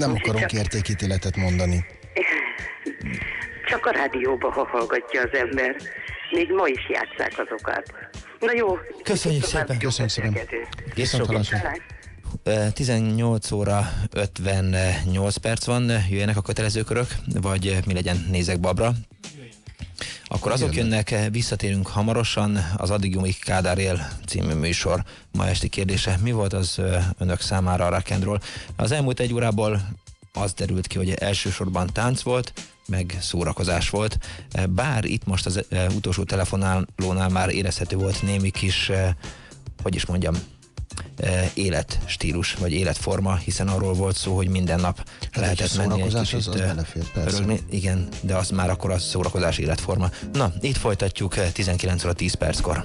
Nem akarok csak... értékítéletet mondani. Csak a rádióba, ha hallgatja az ember. Még ma is játszák azokat. Na jó. Köszönjük szépen. Köszönjük szépen. Viszont 18 óra 58 perc van, jöjjenek a kötelezőkörök, vagy mi legyen, nézek babra. Akkor azok jönnek, visszatérünk hamarosan, az Addig Jumik Kádár él című műsor. Ma esti kérdése, mi volt az önök számára a rock'n'roll? Az elmúlt egy órából az derült ki, hogy elsősorban tánc volt, meg szórakozás volt. Bár itt most az utolsó telefonálónál már érezhető volt némi kis, hogy is mondjam, életstílus, vagy életforma, hiszen arról volt szó, hogy minden nap hát lehetett menni egy kicsit, az, az belefér, örögni. Igen, de az már akkor az szórakozás életforma. Na, itt folytatjuk 19 óra 10 perckor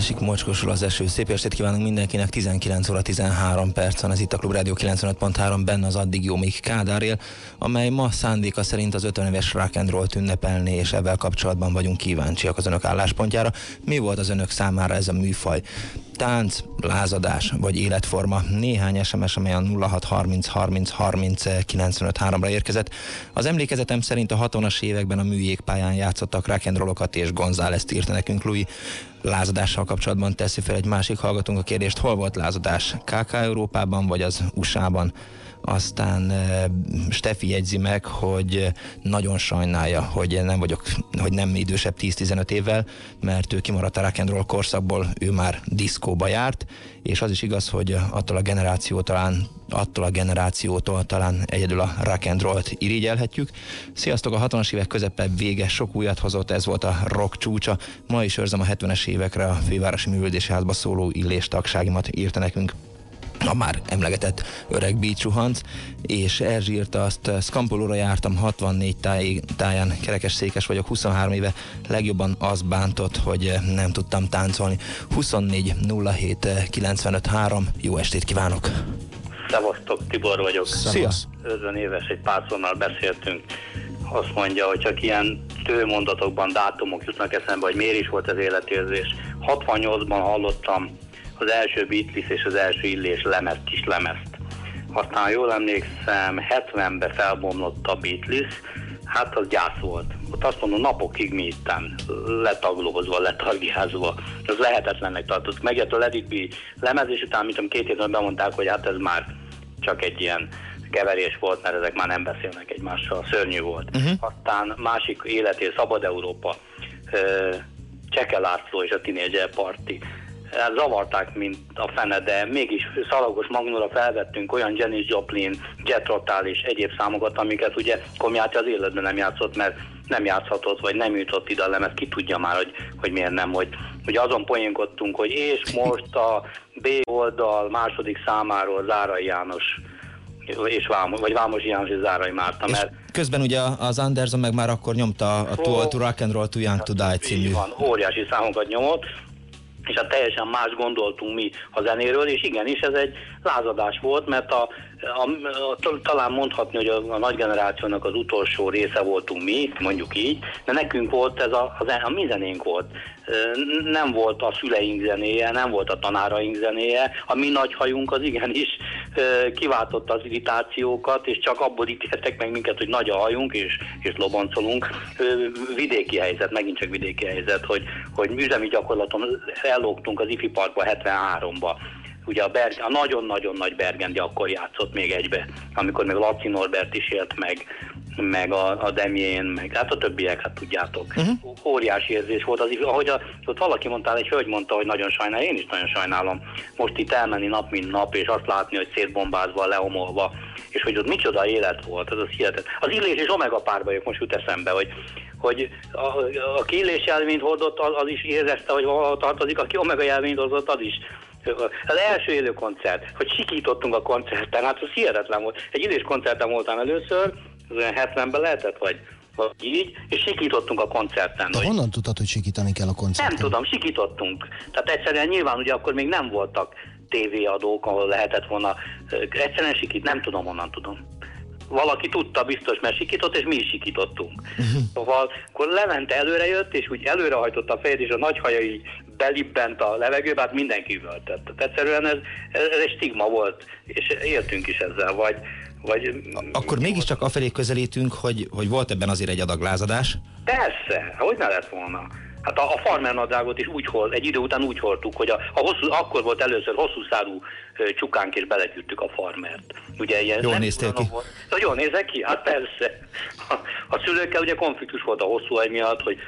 Esik mocskosul az eső. Szép estét kívánunk mindenkinek. 19 óra 13 perc van. Ez itt a Klub Rádió 95.3, benne az addig jó még Kádár él, amely ma szándéka szerint az 50 éves rock and roll ünnepelni, és ebben kapcsolatban vagyunk kíváncsiak az önök álláspontjára. Mi volt az önök számára ez a műfaj? tánc, lázadás vagy életforma. Néhány SMS, amely a 0630 30 30 95 3-ra érkezett. Az emlékezetem szerint a 60-as években a műjégpályán játszottak rock'n'rollokat és González írta nekünk Louis. Lázadással kapcsolatban teszi fel egy másik hallgatónk a kérdést, hol volt lázadás? KK Európában vagy az USA-ban? Aztán Stefi jegyzi meg, hogy nagyon sajnálja, hogy nem vagyok, hogy nem idősebb 10-15 évvel, mert ő kimaradt a rock korszakból, ő már diszkóba járt, és az is igaz, hogy attól a generáció talán attól a generációtól talán egyedül a rock irigyelhetjük. Sziasztok, a 60-as évek közepe vége sok újat hozott, ez volt a rock csúcsa. Ma is őrzem a 70-es évekre a fővárosi művődési házba szóló illés tagságimat írta nekünk a már emlegetett öreg bícsuhanc, és Erzsi írta azt, Skampolóra jártam 64 táj, táján, kerekes székes vagyok, 23 éve, legjobban az bántott, hogy nem tudtam táncolni. 24 07 95 3, jó estét kívánok! Szevasztok, Tibor vagyok. Szia! 50 éves, egy pár szónál beszéltünk. Azt mondja, hogy csak ilyen tőmondatokban dátumok jutnak eszembe, hogy miért is volt az életérzés. 68-ban hallottam az első Beatles és az első Illés lemez, kis lemezt. Aztán jól emlékszem, 70-ben felbomlott a Beatles, hát az gyász volt. Ott azt mondom, napokig mi itten letaglózva, letargiázva. Ez lehetetlennek tartott. Megjött a Let It Be lemez, és utána, mint két hétben bemondták, hogy hát ez már csak egy ilyen keverés volt, mert ezek már nem beszélnek egymással, szörnyű volt. Uh-huh. Aztán másik életé, Szabad Európa, Cseke László és a Teenager Party Hát zavarták, mint a fene, de mégis szalagos magnóra felvettünk olyan Janis Joplin, Jet Rotal és egyéb számokat, amiket ugye Komjáti az életben nem játszott, mert nem játszhatott, vagy nem jutott ide a lemez, ki tudja már, hogy, hogy miért nem, hogy, hogy azon poénkodtunk, hogy és most a B oldal második számáról Zárai János és Vámos, vagy Vámos János és Zárai Márta, és mert... közben ugye az Anderson meg már akkor nyomta a oh, To Rock and Roll to Young to Die című. Van, óriási számokat nyomott, és hát teljesen más gondoltunk mi a zenéről, és igenis ez egy lázadás volt, mert a, a, a, talán mondhatni, hogy a, a nagy generációnak az utolsó része voltunk mi, mondjuk így, de nekünk volt ez a, a, a mi zenénk volt. Nem volt a szüleink zenéje, nem volt a tanáraink zenéje, a mi nagy hajunk az igenis kiváltotta az irritációkat, és csak abból ítéltek meg minket, hogy nagy a hajunk, és, és loboncolunk. Vidéki helyzet, megint csak vidéki helyzet, hogy, hogy üzemi gyakorlaton ellógtunk az IFI Parkba 73-ba ugye a, Berg, a nagyon-nagyon nagy Bergendi akkor játszott még egybe, amikor még Laci Norbert is élt meg, meg a, a Demjén, meg hát a többiek, hát tudjátok. Uh-huh. Óriási érzés volt az, ahogy a, ott valaki mondta, egy hölgy mondta, hogy nagyon sajnál, én is nagyon sajnálom. Most itt elmenni nap, mint nap, és azt látni, hogy szétbombázva, leomolva, és hogy ott micsoda élet volt, ez az hihetet. Az illés és omega párba most jut eszembe, hogy hogy a, aki illés jelvényt hordott, az, az is érezte, hogy valahol tartozik, aki omega jelvényt hozott, az is az első élő koncert, hogy sikítottunk a koncerten, hát az hihetetlen volt. Egy idős koncerten voltam először, az olyan 70-ben lehetett, vagy vagy így, és sikítottunk a koncerten. De hogy... honnan tudtad, hogy sikítani kell a koncerten? Nem tudom, sikítottunk. Tehát egyszerűen nyilván ugye akkor még nem voltak tévéadók, ahol lehetett volna, egyszerűen sikít, nem tudom, honnan tudom valaki tudta biztos, mert sikított, és mi is sikítottunk. Uh-huh. Szóval akkor Levente előre jött, és úgy előrehajtotta a fejét, és a nagy haja így belibbent a levegőbe, hát mindenki üvöltött. Tehát egyszerűen ez, ez, egy stigma volt, és éltünk is ezzel, vagy, vagy... Akkor mégiscsak afelé közelítünk, hogy, hogy volt ebben azért egy adag lázadás? Persze, hogy ne lett volna. Hát a, a farmer nadrágot is úgy hol, egy idő után úgy hordtuk, hogy a, a hosszú, akkor volt először hosszú szárú csukánk, és belegyűjtük a farmert. Ugye ilyen jól néztél ki? Volt. Jól nézek ki? Hát persze. A, a szülőkkel ugye konfliktus volt a hosszú miatt, hogy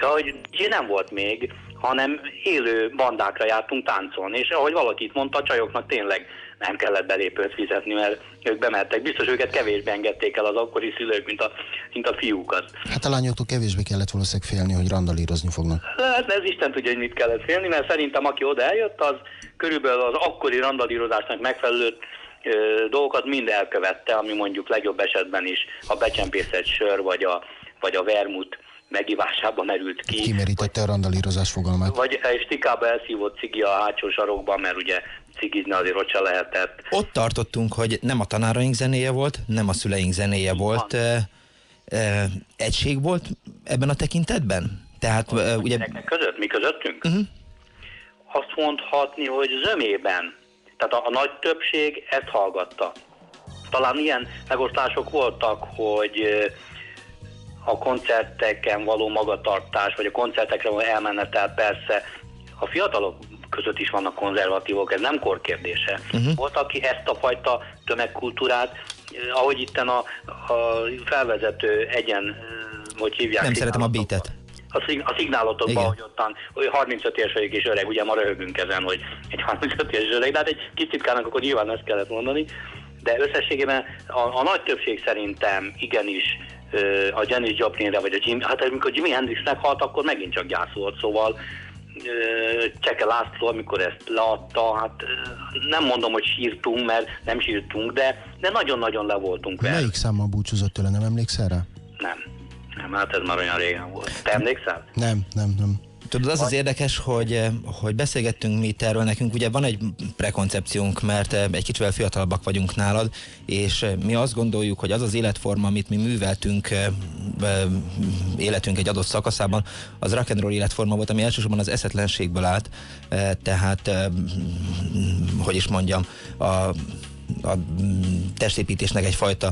ja, hogy nem volt még, hanem élő bandákra jártunk táncolni, és ahogy valaki itt mondta, a csajoknak tényleg nem kellett belépőt fizetni, mert ők bemertek. Biztos őket kevésbé engedték el az akkori szülők, mint a, mint a fiúkat. Hát a lányoktól kevésbé kellett valószínűleg félni, hogy randalírozni fognak. Hát ez Isten tudja, hogy mit kellett félni, mert szerintem aki oda eljött, az körülbelül az akkori randalírozásnak megfelelő dolgokat mind elkövette, ami mondjuk legjobb esetben is a becsempészett sör vagy a, vagy a vermut megivásában merült ki. Kimerítette a randalírozás fogalmát. Vagy stikába elszívott cigi a hátsó sarokban, mert ugye cigizni azért ott se lehetett. Ott tartottunk, hogy nem a tanáraink zenéje volt, nem a szüleink zenéje volt. E, e, egység volt ebben a tekintetben? Tehát a, ugye... Között, mi közöttünk? Uh-huh. Azt mondhatni, hogy zömében. Tehát a, a nagy többség ezt hallgatta. Talán ilyen megosztások voltak, hogy a koncerteken való magatartás, vagy a koncertekre való elmenetel persze a fiatalok között is vannak konzervatívok, ez nem korkérdése. Uh-huh. Volt, aki ezt a fajta tömegkultúrát, eh, ahogy itt a, a felvezető egyen, eh, hogy hívják. Nem szeretem a beatet. A, szig, a szignálotokban, hogy ottan hogy 35 éves vagyok és öreg, ugye ma röhögünk ezen, hogy egy 35 éves öreg, de hát egy kicsit akkor nyilván ezt kellett mondani, de összességében a, a nagy többség szerintem igenis a Janis Joplinre, vagy a Jim, hát amikor Jimi Hendrix meghalt, akkor megint csak gyász volt, szóval Cseke László, amikor ezt leadta, hát nem mondom, hogy sírtunk, mert nem sírtunk, de, de nagyon-nagyon le voltunk vele. Melyik számmal búcsúzott tőle, nem emlékszel rá? Nem. Nem, hát ez már olyan régen volt. Te emlékszel? Nem, nem, nem. Tudod, az az érdekes, hogy, eh, hogy beszélgettünk mi itt erről, nekünk. Ugye van egy prekoncepciónk, mert eh, egy kicsivel fiatalabbak vagyunk nálad, és eh, mi azt gondoljuk, hogy az az életforma, amit mi műveltünk életünk egy adott szakaszában, az rock and roll életforma volt, ami elsősorban az eszetlenségből állt, tehát hogy is mondjam, a a testépítésnek egyfajta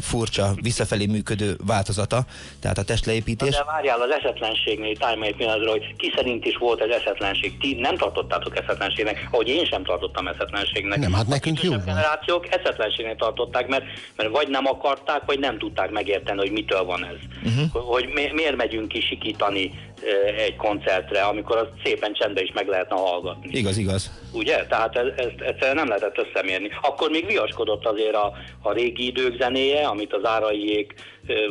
furcsa, visszafelé működő változata, tehát a testleépítés. De várjál az eszetlenségnél, time egy pillanatra, hogy ki szerint is volt ez eszetlenség. Ti nem tartottátok eszetlenségnek, ahogy én sem tartottam eszetlenségnek. Nem, hát nekünk jó A generációk eszetlenségnek tartották, mert, mert vagy nem akarták, vagy nem tudták megérteni, hogy mitől van ez. Uh-huh. Hogy mi, miért megyünk ki sikítani egy koncertre, amikor az szépen csendben is meg lehetne hallgatni. Igaz, igaz. Ugye? Tehát ez, ezt egyszerűen nem lehetett összemérni. Akkor még viaskodott azért a, a régi idők zenéje, amit az áraiék,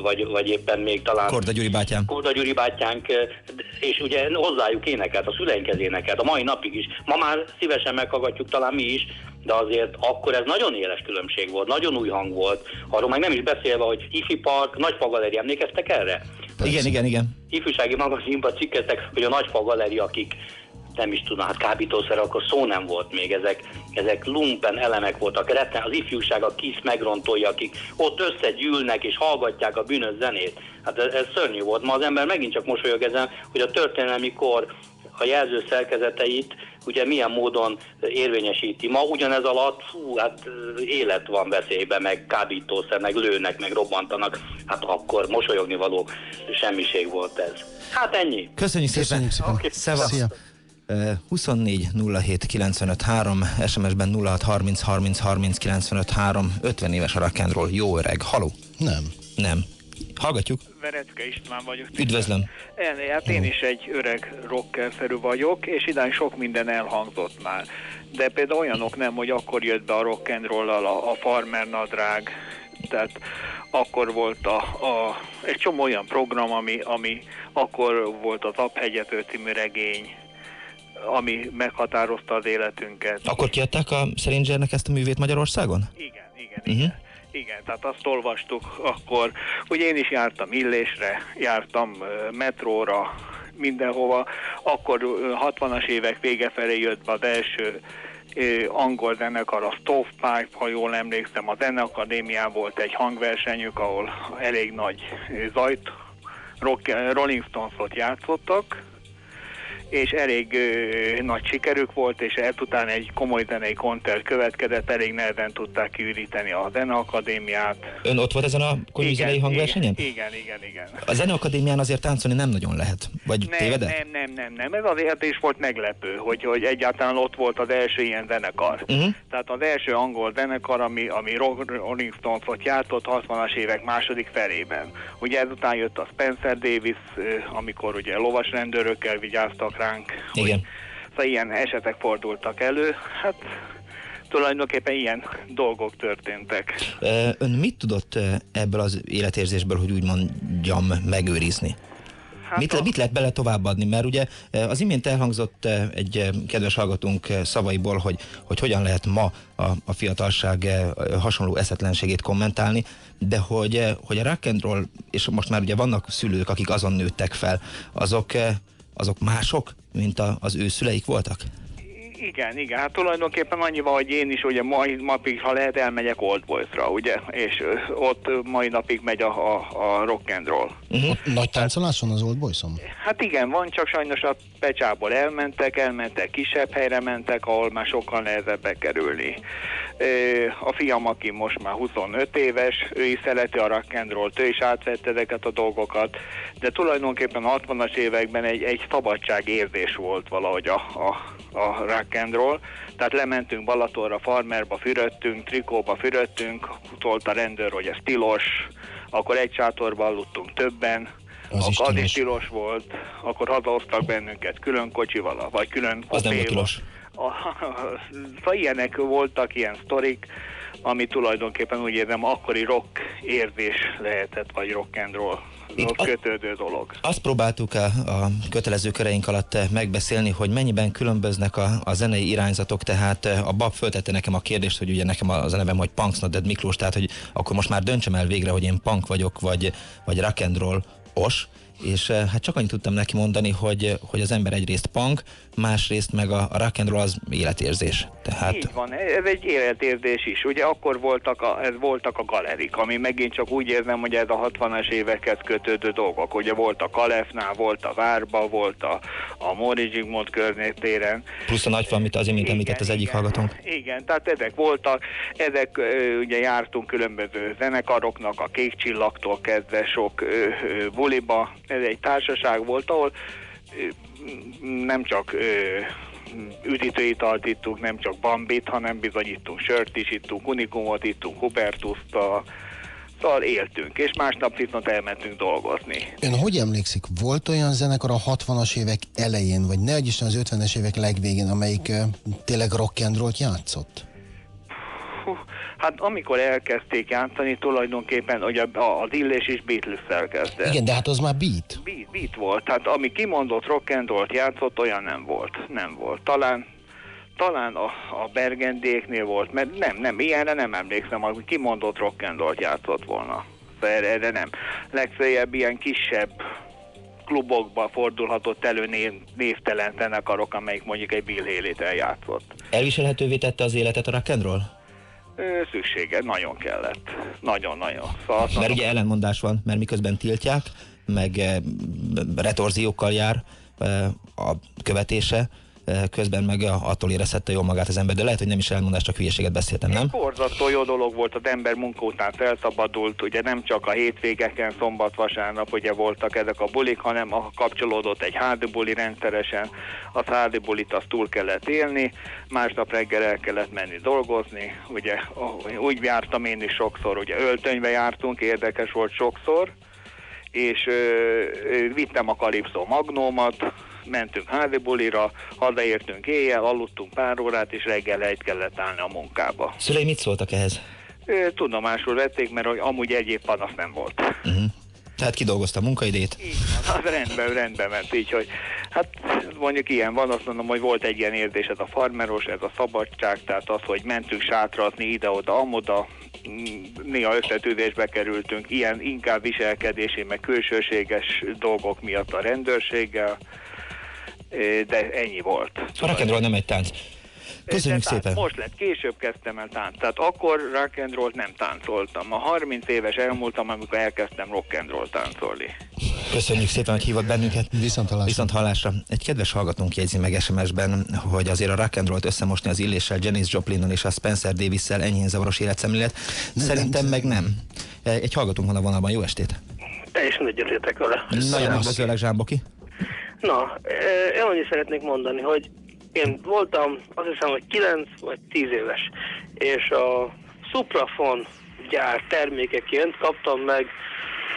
vagy, vagy éppen még talán... Korda Gyuri bátyám. Korda Gyuri bátyánk, és ugye hozzájuk énekelt, a szüleinkhez énekelt, a mai napig is. Ma már szívesen meghallgatjuk talán mi is, de azért akkor ez nagyon éles különbség volt, nagyon új hang volt. Arról meg nem is beszélve, hogy Ifi Park, Nagyfa Galeri, emlékeztek erre? Persze. Igen, igen, igen. Ifjúsági magazinban cikkeztek, hogy a Nagyfa Galeri, akik nem is tudom, hát kábítószer, akkor szó nem volt még, ezek, ezek lumpen elemek voltak, retten, az ifjúság, a kis megrontója, akik ott összegyűlnek és hallgatják a bűnös zenét. Hát ez, ez szörnyű volt. Ma az ember megint csak mosolyog ezen, hogy a történelmi kor a jelző szerkezeteit ugye milyen módon érvényesíti. Ma ugyanez alatt, fú, hát élet van veszélybe, meg kábítószer, meg lőnek, meg robbantanak, hát akkor mosolyogni való semmiség volt ez. Hát ennyi. Köszönjük szépen. Köszönjük szépen. Okay. Szia. 24 07 95 3, SMS-ben 06 30 30 30 95 3, 50 éves a rock'n'roll, jó öreg. Haló? Nem. Nem. Hallgatjuk. Verecke István vagyok. Üdvözlöm. En, hát én is egy öreg rockerszerű vagyok, és idány sok minden elhangzott már. De például olyanok nem, hogy akkor jött be a rock'n'roll a, a farmer nadrág, tehát akkor volt a, a, egy csomó olyan program, ami, ami akkor volt az Aphegyető című regény, ami meghatározta az életünket. Akkor kiadták a Seringernek ezt a művét Magyarországon? Igen, igen, uh-huh. igen. Igen, tehát azt olvastuk akkor, hogy én is jártam Illésre, jártam metróra, mindenhova. Akkor 60-as évek vége felé jött be az első angol zenekar, a Stovepipe, ha jól emlékszem, a Zeneakadémián volt egy hangversenyük, ahol elég nagy zajt, rock, Rolling Stones-ot játszottak, és elég ö, nagy sikerük volt, és ezután egy komoly zenei koncert következett, elég nehezen tudták kiüríteni a Zeneakadémiát. Ön ott volt ezen a konyú zenei hangversenyen? Igen, igen, igen, igen. A Zeneakadémián azért táncolni nem nagyon lehet, vagy nem, tévedek? Nem, nem, nem, nem, ez azért is volt meglepő, hogy, hogy egyáltalán ott volt az első ilyen zenekar. Uh-huh. Tehát az első angol zenekar, ami, ami Rolling Stones-ot játszott 60-as évek második felében. Ugye ezután jött a Spencer Davis, amikor ugye lovas rendőrökkel vigyáztak ránk. Igen. Hogy, szóval ilyen esetek fordultak elő. Hát tulajdonképpen ilyen dolgok történtek. Ön mit tudott ebből az életérzésből, hogy úgy mondjam, megőrizni? Hát mit, a... mit lehet bele továbbadni? Mert ugye az imént elhangzott egy kedves hallgatónk szavaiból, hogy, hogy hogyan lehet ma a, a fiatalság hasonló eszetlenségét kommentálni, de hogy, hogy a rock and roll, és most már ugye vannak szülők, akik azon nőttek fel, azok, azok mások, mint a, az ő szüleik voltak? Igen, igen, hát tulajdonképpen annyival, hogy én is ugye mai napig, ha lehet, elmegyek Old Boys-ra, ugye, és ott mai napig megy a, a, a rock and roll. Uh-huh. Nagy táncoláson az Old Boys-on? Hát igen, van, csak sajnos a Pecsából elmentek, elmentek kisebb helyre mentek, ahol már sokkal nehezebb bekerülni. A fiam, aki most már 25 éves, ő is szereti a rock and roll ő is átvette ezeket a dolgokat, de tulajdonképpen a 60-as években egy, egy szabadságérzés volt valahogy a, a, a rock and roll. Tehát lementünk Balatonra, farmerba fürödtünk, trikóba fürödtünk, szólt a rendőr, hogy ez tilos, akkor egy sátorba aludtunk többen, az akkor az is tilos. volt, akkor hazahoztak bennünket külön kocsival, vagy külön Az nem volt tilos. Szóval ilyenek voltak, ilyen sztorik, ami tulajdonképpen úgy érzem akkori rock érzés lehetett, vagy rock and roll Itt kötődő dolog. Azt próbáltuk a, a kötelező köreink alatt megbeszélni, hogy mennyiben különböznek a, a zenei irányzatok, tehát a Bab föltette nekem a kérdést, hogy ugye nekem a nevem, hogy Punks Not Dead Miklós, tehát hogy akkor most már döntsem el végre, hogy én punk vagyok, vagy, vagy rock and roll os, és eh, hát csak annyit tudtam neki mondani, hogy, hogy az ember egyrészt punk, másrészt meg a, a rock and roll az életérzés. Tehát... Így van, ez egy életérzés is. Ugye akkor voltak a, ez voltak a galerik, ami megint csak úgy érzem, hogy ez a 60-as évekhez kötődő dolgok. Ugye volt a Kalefnál, volt a Várba, volt a, a Móri Zsigmond környéktéren. Plusz a nagyfa, amit az imént említett az egyik hallgatónk. Igen, tehát ezek voltak, ezek ugye jártunk különböző zenekaroknak, a Kék Csillagtól kezdve sok ö, ö, buliba, ez egy társaság volt, ahol nem csak üdítőitalt ittunk, nem csak bambit, hanem bizony ittunk sört is, ittunk unikumot, ittunk hubertuszt, a, Szóval éltünk, és másnap viszont elmentünk dolgozni. Ön hogy emlékszik, volt olyan zenekar a 60-as évek elején, vagy ne is az 50-es évek legvégén, amelyik uh, tényleg rock and játszott? Hát amikor elkezdték játszani, tulajdonképpen hogy a, a, a Dillés is Beatles-szel kezdett. Igen, de hát az már beat. Beat, beat volt. Tehát ami kimondott rock and roll játszott, olyan nem volt. Nem volt. Talán talán a, a Bergendéknél volt, mert nem, nem, ilyenre nem emlékszem, hogy kimondott rock and roll játszott volna. Erre, erre nem. Legfeljebb ilyen kisebb klubokba fordulhatott elő név, névtelen zenekarok, amelyik mondjuk egy Bill Haley-t eljátszott. Elviselhetővé tette az életet a rock and roll? Szüksége, nagyon kellett. Nagyon-nagyon. Szóval mert ugye ellenmondás van, mert miközben tiltják, meg retorziókkal jár a követése, közben meg attól érezhette jól magát az ember, de lehet, hogy nem is elmondás, csak hülyeséget beszéltem, nem? Borzasztó jó dolog volt, az ember munka után felszabadult, ugye nem csak a hétvégeken, szombat, vasárnap ugye voltak ezek a bulik, hanem a kapcsolódott egy buli rendszeresen, a bulit azt túl kellett élni, másnap reggel el kellett menni dolgozni, ugye úgy jártam én is sokszor, ugye öltönybe jártunk, érdekes volt sokszor, és ö, ö, vittem a Kalipszó magnómat, mentünk házi bulira, hazaértünk éjjel, aludtunk pár órát, és reggel egy kellett állni a munkába. Szülei mit szóltak ehhez? Tudomásul vették, mert hogy amúgy egyéb panasz nem volt. Uh-huh. Tehát kidolgozta a munkaidét? Így van, az rendben, rendben ment, így, hogy hát mondjuk ilyen van, azt mondom, hogy volt egy ilyen érzés, ez a farmeros, ez a szabadság, tehát az, hogy mentünk sátrazni ide-oda, amoda, néha összetűzésbe kerültünk, ilyen inkább viselkedési, meg külsőséges dolgok miatt a rendőrséggel, de ennyi volt. A rock'n'roll nem egy tánc. Köszönjük tánc, szépen. Most lett, később kezdtem el tánc. Tehát akkor rock and roll nem táncoltam. A 30 éves elmúltam, amikor elkezdtem rock and roll táncolni. Köszönjük szépen, hogy hívott bennünket. Viszont hallásra. Viszont hallásra. Egy kedves hallgatónk jegyzi meg SMS-ben, hogy azért a rock and roll összemosni az illéssel, Janis Joplinnal és a Spencer Davis-szel enyhén zavaros életszemlélet. Szerintem meg nem. Egy hallgatónk van a vonalban. Jó estét! Teljesen egyetértek vele. Nagyon üdvözöllek, Zsámboki. Na, én annyit szeretnék mondani, hogy én voltam azt hiszem, hogy 9 vagy 10 éves, és a Suprafon gyár termékeként kaptam meg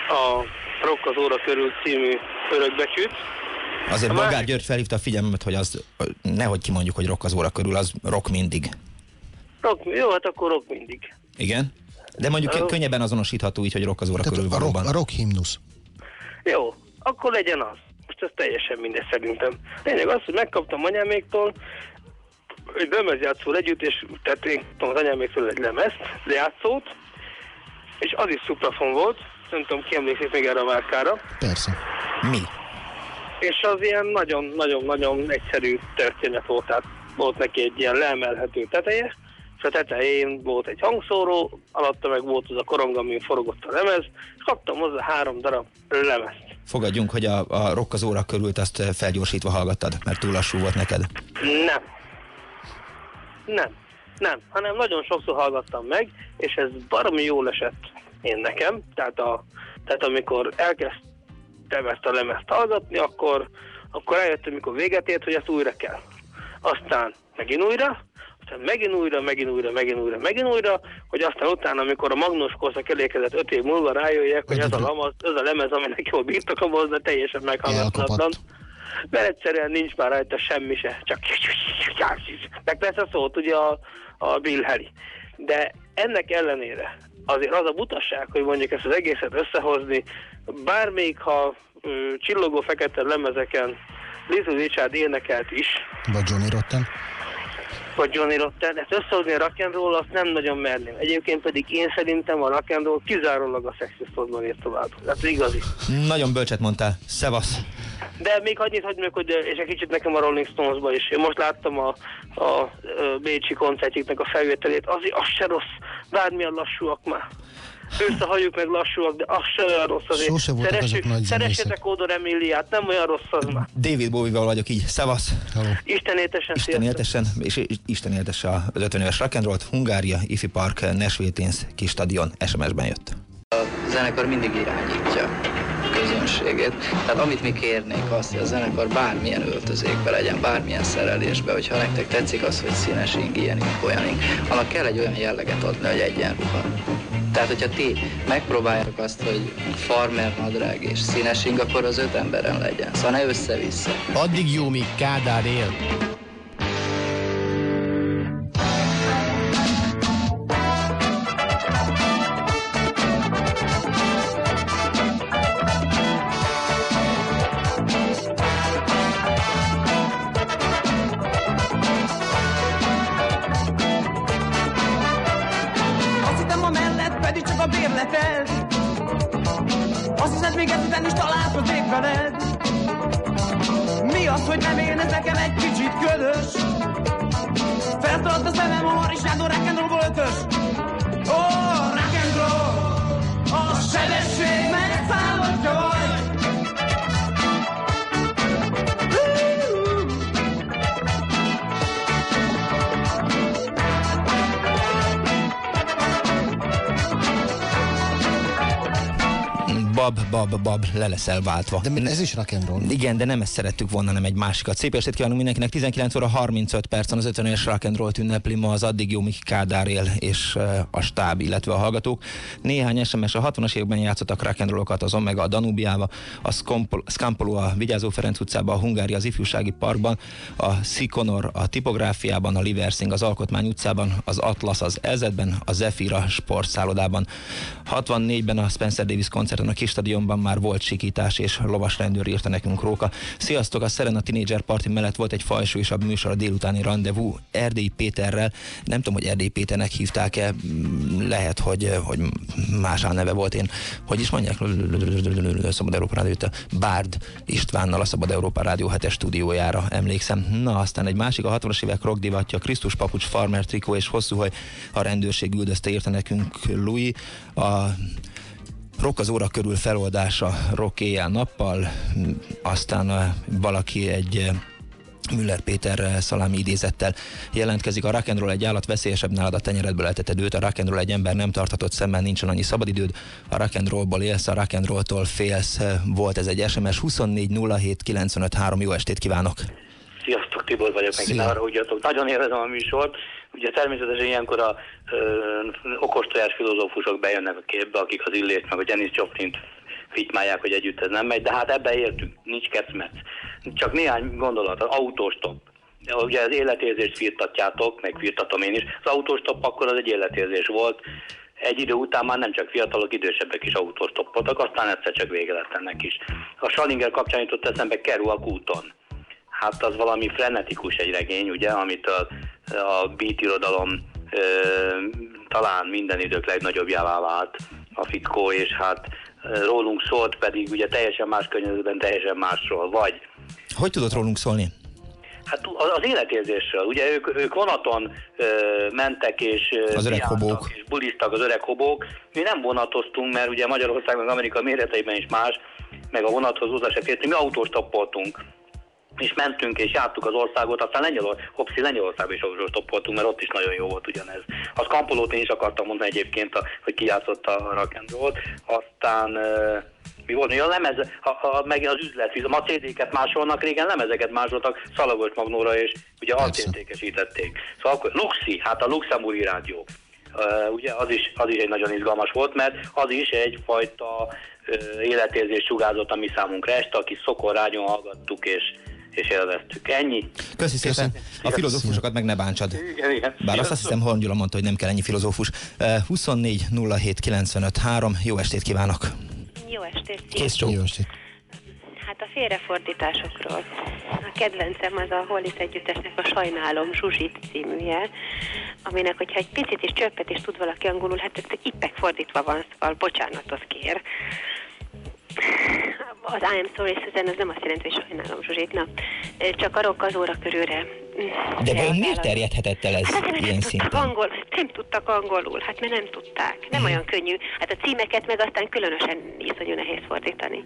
a Rock az óra körül című örökbecsűt. Azért Bolgár másik... György felhívta a figyelmemet, hogy az, nehogy kimondjuk, hogy rock az óra körül, az rock mindig. Rock, jó, hát akkor rock mindig. Igen? De mondjuk a könnyebben azonosítható így, hogy rock az óra körül a valóban. Rock, a rock himnusz. Jó, akkor legyen az. Ez teljesen mindegy szerintem. Lényeg az, hogy megkaptam anyáméktól egy lemezjátszó együtt, és tehát én kaptam az anyáméktól egy lemezt, játszót, és az is szuprafon volt, nem tudom, ki emlékszik még erre a márkára. Persze. Mi? És az ilyen nagyon-nagyon-nagyon egyszerű történet volt, tehát volt neki egy ilyen leemelhető teteje, és a tetején volt egy hangszóró, alatta meg volt az a korong, amin forogott a lemez, és kaptam hozzá három darab lemezt. Fogadjunk, hogy a, a rock az óra körült azt felgyorsítva hallgattad, mert túl lassú volt neked. Nem. Nem. Nem, hanem nagyon sokszor hallgattam meg, és ez baromi jól esett én nekem, tehát, a, tehát amikor elkezdtem ezt a lemezt hallgatni, akkor, akkor eljöttem, amikor véget ért, hogy ezt újra kell. Aztán megint újra, aztán megint újra, megint újra, megint újra, megint újra, hogy aztán utána, amikor a Magnus korszak elékezett öt év múlva rájöjjek, hogy ez a, lamaz, ez a lemez, aminek jól birtokom de teljesen meghallgathatatlan. Mert egyszerűen nincs már rajta semmi se, csak meg persze szólt ugye a, a Bill Harry. De ennek ellenére azért az a butasság, hogy mondjuk ezt az egészet összehozni, bármelyik, ha ö, csillogó fekete lemezeken Little Richard énekelt is. Vagy Johnny Rotten. Vagy Johnny Rotten. Ezt összehozni a rock and roll, azt nem nagyon merném. Egyébként pedig én szerintem a rock and roll kizárólag a Sexy írt tovább. Ez igazi. Nagyon bölcset mondtál. Szevasz. De még annyit hagyd meg, hogy és egy kicsit nekem a Rolling Stones-ba is. Én most láttam a, a, a Bécsi koncertjüknek a felvételét, azért az se rossz, bármilyen lassúak már. Összehalljuk meg lassúak, de az se olyan rossz azért. Sose voltak Szeressük, nagy Szeressetek Odor Emiliát, nem olyan rossz az már. David Bowie-val vagyok így. Szevasz! Hello. Isten éltesen, Isten éltesen, és Isten éltesse az 50 éves rock'n'rollt. Hungária, Ifi Park, Nashville Teens, kis stadion, SMS-ben jött. A zenekar mindig irányítja közönségét. Tehát amit mi kérnék azt, hogy a zenekar bármilyen öltözékbe legyen, bármilyen szerelésbe, hogyha nektek tetszik az, hogy színes ing, ilyen ing, olyan ing, annak kell egy olyan jelleget adni, hogy egyenruha. Tehát, hogyha ti megpróbáljátok azt, hogy farmer nadrág és színes ing, akkor az öt emberen legyen. Szóval ne össze-vissza. Addig jó, míg Kádár él. Bab, bab, bab, le leszel váltva. De ez is rock and roll. Igen, de nem ezt szerettük volna, nem egy másikat. Szép estét kívánunk mindenkinek. 19 óra 35 percen az 50 es rock and roll ünnepli ma az addig jó Miki Kádár él és a stáb, illetve a hallgatók. Néhány SMS a 60-as években játszottak rock and rollokat az Omega a Danubiába, a Scampolo a Vigyázó Ferenc utcában, a Hungária az Ifjúsági Parkban, a Sikonor a Tipográfiában, a Liversing az Alkotmány utcában, az Atlas az Ezetben, a Zephyr sportszállodában. 64-ben a Spencer Davis koncerten a kis stadionban már volt sikítás, és lovas rendőr írta nekünk róka. Sziasztok, a Serena Teenager Party mellett volt egy fajsúlyosabb műsor a délutáni rendezvú Erdély Péterrel. Nem tudom, hogy Erdély Péternek hívták-e, lehet, hogy, hogy más neve volt én. Hogy is mondják? Szabad Európa Rádió, Bárd Istvánnal a Szabad Európa Rádió 7 stúdiójára emlékszem. Na, aztán egy másik, a 60-as évek rock divatja, Krisztus Papucs, Farmer Trikó és hosszú, hogy a rendőrség üldözte írta nekünk Louis. A rock az óra körül feloldása, rock éjjel nappal, aztán valaki egy Müller Péter szalámi idézettel jelentkezik. A rock'n'roll egy állat veszélyesebb nálad a tenyeredből elteted őt, a rock'n'roll egy ember nem tarthatott szemben, nincsen annyi szabadidőd, a rock'n'rollból élsz, a rock'n'rolltól félsz. Volt ez egy SMS 24 07 95 3. Jó estét kívánok! Sziasztok, Tibor vagyok, megint arra úgy Nagyon élvezem a műsort. Ugye természetesen ilyenkor a ö, okostojás filozófusok bejönnek a képbe, akik az Illét meg a Janis Joplin fitymálják, hogy együtt ez nem megy, de hát ebbe értünk, nincs kecmec. Csak néhány gondolat, az autóstop. Ugye az életérzést firtatjátok, meg firtatom én is. Az autóstop akkor az egy életérzés volt. Egy idő után már nem csak fiatalok, idősebbek is autóstoppoltak, aztán egyszer csak vége lett ennek is. A Schallinger kapcsán jutott eszembe Kerouac úton. Hát az valami frenetikus egy regény, ugye, amit a, a beat irodalom ö, talán minden idők legnagyobbjává vált a fitkó, és hát rólunk szólt, pedig ugye teljesen más környezetben, teljesen másról. Vagy... Hogy tudott rólunk szólni? Hát az életérzésről. Ugye ők, ők vonaton ö, mentek és az öreg hobók. és buliztak az öreg hobók. Mi nem vonatoztunk, mert ugye Magyarország meg Amerika méreteiben is más, meg a vonathoz hozzá se fértünk, mi autóstoppoltunk és mentünk és jártuk az országot, aztán Lengyelország, Hopszi Lengyelországban is stoppoltunk, mert ott is nagyon jó volt ugyanez. Az Kampolót én is akartam mondani egyébként, a, hogy kijátszott a rock'n'roll, aztán mi volt, a lemez, a, a, meg az üzlet, a CD-ket másolnak, régen lemezeket másoltak Szalagos Magnóra, és ugye azt értékesítették. Szóval akkor Luxi, hát a Luxemburgi rádió. Uh, ugye az is, az is egy nagyon izgalmas volt, mert az is egyfajta uh, életérzés sugázott a mi számunkra este, aki szokor rádión hallgattuk, és, és élveztük. Ennyi. Köszi szépen. A filozófusokat meg ne bántsad. Igen, igen. Bár azt, azt hiszem, Horn Gyula mondta, hogy nem kell ennyi filozófus. 24 07 95 3. Jó estét kívánok! Jó estét! Kész csó. Jó estét! Hát a félrefordításokról. A kedvencem az a Hollis együttesnek a Sajnálom Zsuzsit címűje, aminek, hogyha egy picit is csöppet is tud valaki angolul, hát ippek fordítva van, szóval bocsánatot kér az I am sorry Susan, az nem azt jelenti, hogy sajnálom Zsuzsit, na. Csak arok az óra körülre. De vajon miért terjedhetett el ez hát, hát ilyen nem szinten? Tudtak angol, nem tudtak angolul, hát mert nem tudták. Nem hmm. olyan könnyű. Hát a címeket meg aztán különösen iszonyú nehéz fordítani.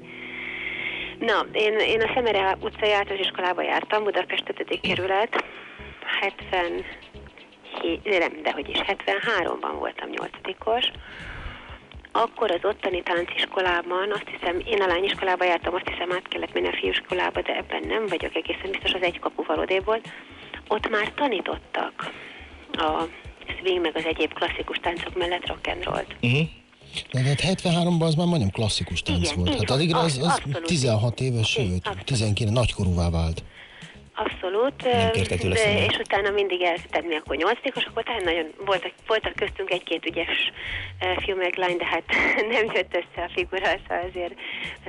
Na, én, én a Szemere utcai általános iskolába jártam, Budapest 5. kerület, 70 nem, de hogy is, 73-ban voltam 8-os, akkor az ottani tánciskolában, azt hiszem, én a lányiskolába jártam, azt hiszem át kellett menni a fiúiskolába, de ebben nem vagyok egészen biztos, az egy kapu valódé volt. Ott már tanítottak a swing meg az egyéb klasszikus táncok mellett rock'n'rollt. Uh-huh. De hát 73-ban az már majdnem klasszikus tánc Igen, volt. Hát addigra az, az abszolút. 16 éves, sőt, 19, nagykorúvá vált. Abszolút, de, és utána mindig eltenni akkor nyolcadikos, akkor utána nagyon voltak, voltak köztünk egy-két ügyes uh, fiú meg lány, de hát nem jött össze a figura, szóval azért,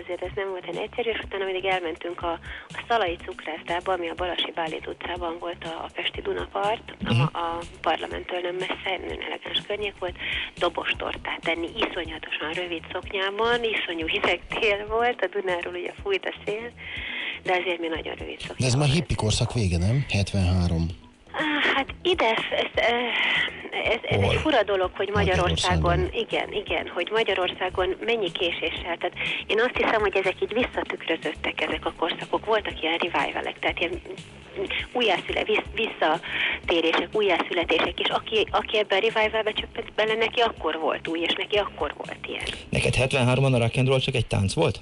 azért ez nem volt egy egyszerű, és utána mindig elmentünk a, a Szalai cukrászdába, ami a Balasi Bálét utcában volt a, a Pesti Dunapart, uh-huh. a, a parlamenttől nem messze, nagyon elegáns környék volt, dobostortát tenni, iszonyatosan rövid szoknyában, iszonyú hideg tél volt, a Dunáról ugye fújt a szél, de azért mi nagyon rövid szoknyában. De ez már hippi korszak vége, nem? 73. Hát ide, ez, ez, ez egy fura dolog, hogy Magyarországon, igen, igen, hogy Magyarországon mennyi késéssel. Tehát én azt hiszem, hogy ezek így visszatükrözöttek ezek a korszakok. Voltak ilyen revivalek, tehát ilyen újjászüle, visszatérések, újjászületések, és aki, aki ebben a revivalbe csöppent bele, neki akkor volt új, és neki akkor volt ilyen. Neked 73-ban a rock'n'roll csak egy tánc volt?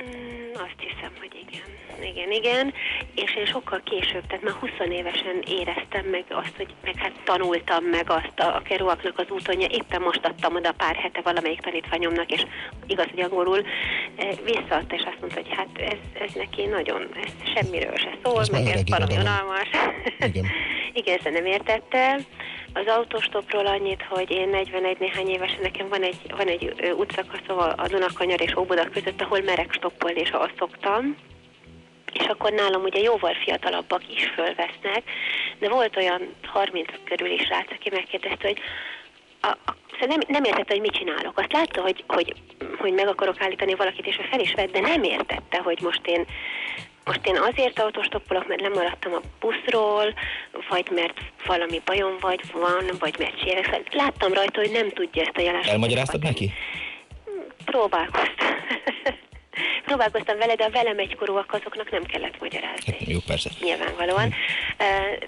Mm, azt hiszem, hogy igen igen, igen, és én sokkal később, tehát már 20 évesen éreztem meg azt, hogy meg hát tanultam meg azt a, a keruaknak az útonja, éppen most adtam oda pár hete valamelyik tanítványomnak, és igaz, hogy angolul e, visszaadta, és azt mondta, hogy hát ez, ez neki nagyon, ez semmiről se szól, ez meg ez valami unalmas. Igen. igen, ezt nem értette. Az autóstopról annyit, hogy én 41 néhány évesen nekem van egy, van egy utcakaszó a Dunakanyar és Óbuda között, ahol merek stoppolni, és azt szoktam és akkor nálam ugye jóval fiatalabbak is fölvesznek, de volt olyan 30 körül is rác, aki megkérdezte, hogy a, a, szóval nem, nem értette, hogy mit csinálok. Azt látta, hogy, hogy, hogy meg akarok állítani valakit, és fel is vett, de nem értette, hogy most én most én azért autostoppolok, mert lemaradtam a buszról, vagy mert valami bajom vagy van, vagy mert sérek. Szóval láttam rajta, hogy nem tudja ezt a jelenséget. Elmagyaráztad neki? Próbálkoztam. próbálkoztam vele, de a velem egykorúak azoknak nem kellett magyarázni. Jó, persze. Nyilvánvalóan. Uh,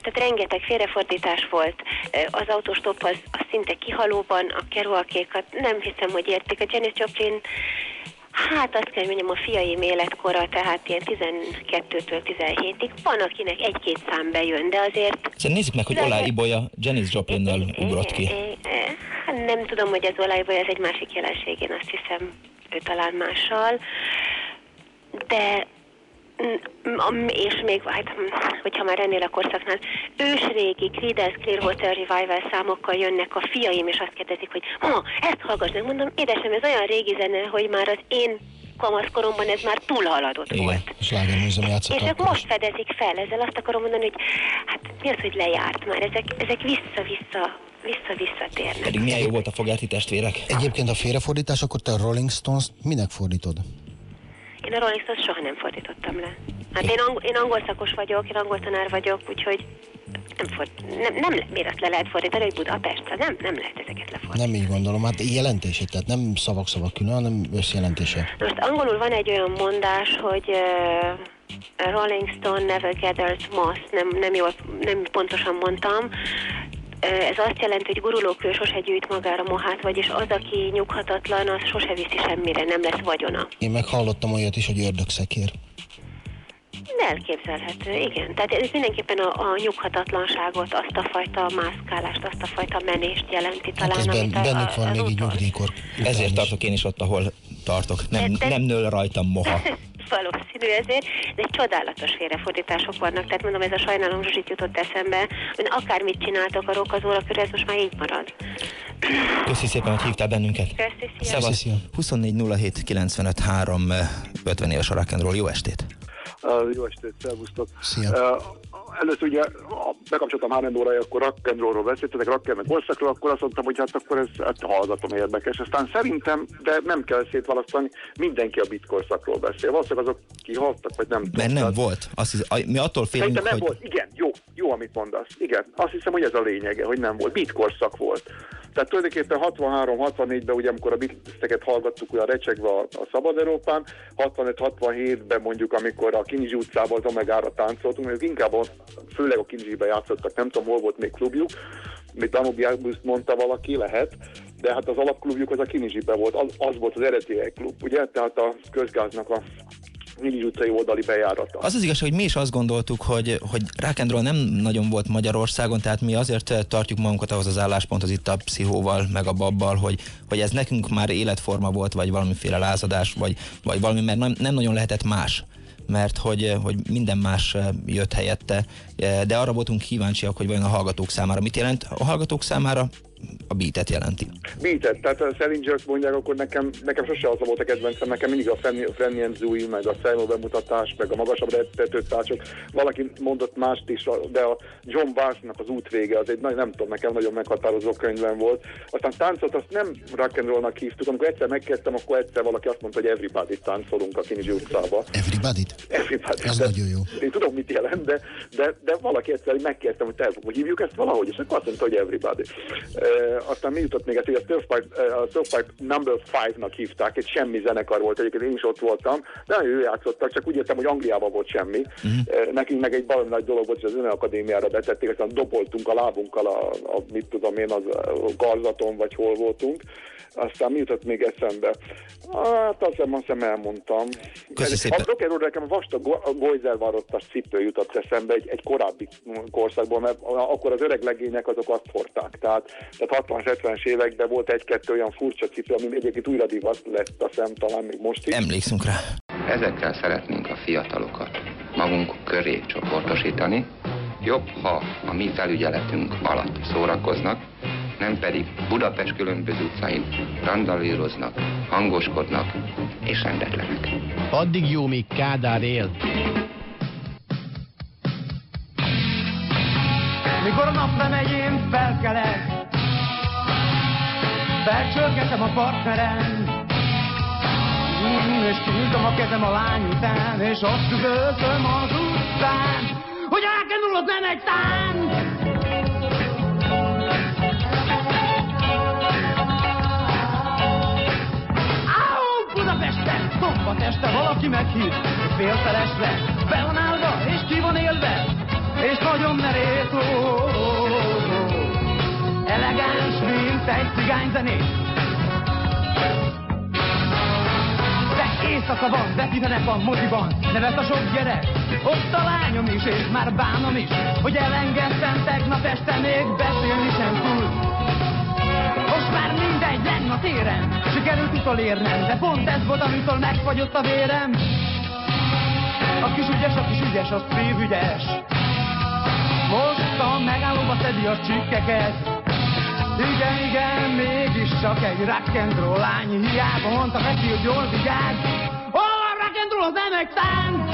tehát rengeteg félrefordítás volt. Az autostop az, az szinte kihalóban, a keruakékat nem hiszem, hogy értik. A Janis Joplin Hát azt kell mondjam, a fiaim életkora, tehát ilyen 12-től 17-ig. Van, akinek egy-két szám bejön, de azért... Szóval nézzük meg, hogy Olá Ibolya Janis Joplinnal ugrott ki. Hát nem tudom, hogy az Olá Ibolya, ez egy másik jelenség, én azt hiszem, ő talán mással. De és még, hát, hogyha már ennél a korszaknál, ősrégi Creedence Clearwater Revival számokkal jönnek a fiaim, és azt kérdezik, hogy ma, ezt hallgass meg, mondom, édesem, ez olyan régi zene, hogy már az én kamaszkoromban ez már túlhaladott Igen, volt. és. És ők most fedezik fel, ezzel azt akarom mondani, hogy hát mi az, hogy lejárt már, ezek, ezek vissza-vissza vissza-visszatérnek. Pedig milyen jó volt a fogjáti testvérek. Egyébként a félrefordítás, akkor te a Rolling Stones minek fordítod? Én a Rolling Stones soha nem fordítottam le. Hát én, ang- én angol szakos vagyok, én angol tanár vagyok, úgyhogy nem, ford, nem, nem miért le lehet fordítani, hogy Budapest, nem, nem lehet ezeket lefordítani. Nem így gondolom, hát jelentését, tehát nem szavak-szavak külön, hanem összjelentése. Most angolul van egy olyan mondás, hogy uh, Rolling Stone never gathers moss, nem, nem, jól, nem pontosan mondtam, ez azt jelenti, hogy gurulókő sose gyűjt magára mohát, vagyis az, aki nyughatatlan, az sose viszi semmire, nem lesz vagyona. Én meghallottam olyat is, hogy ördögszekér. Elképzelhető, igen. Tehát ez mindenképpen a, a nyughatatlanságot, azt a fajta mászkálást, azt a fajta menést jelenti talán. Hát ez ben, bennük van még így nyugdíjkor. Ezért tartok én is ott, ahol tartok. Nem, de, de... nem nől rajtam moha. valószínű ezért, de egy csodálatos félrefordítások vannak, tehát mondom, ez a sajnálom Zsuzsit jutott eszembe, hogy akármit csináltok a rock az ez most már így marad. Köszi szépen, hogy hívtál bennünket. Köszi, szia. Szevasz. 24 07 95 3 50 éves a rock'n'roll. Jó estét! Jó estét, szervusztok! Szia! Először ugye bekapcsoltam három órája, akkor rock and rollról beszéltetek, rock and korszakról, akkor azt mondtam, hogy hát akkor ez hát hallgatom érdekes. Aztán szerintem, de nem kell szétválasztani, mindenki a bit korszakról beszél. Valószínűleg azok kihaltak, vagy nem Mert nem volt. Azt hisz, mi attól félünk, Szerintem nem hogy... volt. Igen, jó, jó, amit mondasz. Igen, azt hiszem, hogy ez a lényege, hogy nem volt. Bit korszak volt. Tehát tulajdonképpen 63-64-ben, ugye amikor a Beatleseket hallgattuk a recsegve a, a Szabad Európán, 65-67-ben mondjuk, amikor a Kinizsi utcában az Omegára táncoltunk, mondjuk inkább a, főleg a Kinizsiben játszottak, nem tudom, hol volt még klubjuk, mint Danubius mondta valaki, lehet, de hát az alapklubjuk az a Kinizsiben volt, az, az volt az eredeti klub, ugye, tehát a közgáznak a Nyíli utcai oldali bejárata. Az az igazság, hogy mi is azt gondoltuk, hogy, hogy rock'n'roll nem nagyon volt Magyarországon, tehát mi azért tartjuk magunkat ahhoz az állásponthoz itt a pszichóval, meg a babbal, hogy, hogy ez nekünk már életforma volt, vagy valamiféle lázadás, vagy, vagy valami, mert nem, nem nagyon lehetett más mert hogy, eh, hogy minden más eh, jött helyette, de arra voltunk kíváncsiak, hogy vajon a hallgatók számára mit jelent. A hallgatók számára a beatet jelenti. Beatet, tehát a Salinger mondják, akkor nekem, nekem sose az volt a kedvencem, nekem mindig a Frenny and Zui, meg a Simo bemutatás, meg a magasabb tetőtárcsok. Valaki mondott mást is, de a John Barsnak az útvége, az egy nem tudom, nekem nagyon meghatározó könyvem volt. Aztán táncot azt nem rock'n'rollnak hívtuk, amikor egyszer megkezdtem, akkor egyszer valaki azt mondta, hogy everybody táncolunk a Kinizsi utcába. everybody Everybody. Ez nagyon jó. Én tudom, mit jelent, de, de, de valaki egyszer megkérdeztem, hogy te hogy hívjuk ezt valahogy, és akkor azt mondta, hogy everybody. Uh, aztán mi jutott még, hogy a Surf Pipe, a Surf Pipe Number 5-nak hívták, egy semmi zenekar volt, egyébként én is ott voltam, de jó játszottak, csak úgy értem, hogy Angliában volt semmi. Uh-huh. Nekünk meg egy baromi nagy dolog volt, hogy az Zeneakadémiára betették, aztán doboltunk a lábunkkal a, a mit tudom én, az a garzaton, vagy hol voltunk. Aztán mi jutott még eszembe? Hát azt hiszem, azt hiszem elmondtam. A Rocker nekem a vastag Goizervarottas cipő jutott eszembe egy, egy korábbi korszakból, mert akkor az öreg legények azok azt hordták. Tehát, tehát 60-70-es években volt egy-kettő olyan furcsa cipő, ami egyébként újra divat lett a szem, talán még most is. Emlékszünk rá. Ezekkel szeretnénk a fiatalokat magunk köré csoportosítani. Jobb, ha a mi felügyeletünk alatt szórakoznak, nem pedig Budapest különböző utcáin randalíroznak, hangoskodnak és rendetlenek. Addig jó, míg Kádár él. Mikor a naplemegyén felkelek, felcsörgetem a partnerem, és kinyújtom a kezem a lány után, és azt üvöltöm az utcán, hogy rock'n'rollot nem egy tánc. lába teste, valaki meghív, félfelesre, be van és ki van élve, és nagyon merész, ó, ó, ó, ó. Elegáns, mint egy cigányzenét. éjszaka van, betívenek a moziban, nevet a sok gyerek, ott a lányom is, és már bánom is, hogy elengedtem tegnap este még beszélni sem tud. Most már mindegy, lenn a téren, sikerült utolérnem, de pont ez volt, amitől megfagyott a vérem. A kis ügyes, a kis ügyes, az ügyes. Most a megállóba szedi a csikkeket, igen, igen, mégis csak egy rock'n'roll lány Hiába mondta neki, hogy jól vigyázz Ó, a rock'n'roll az nem egy tánc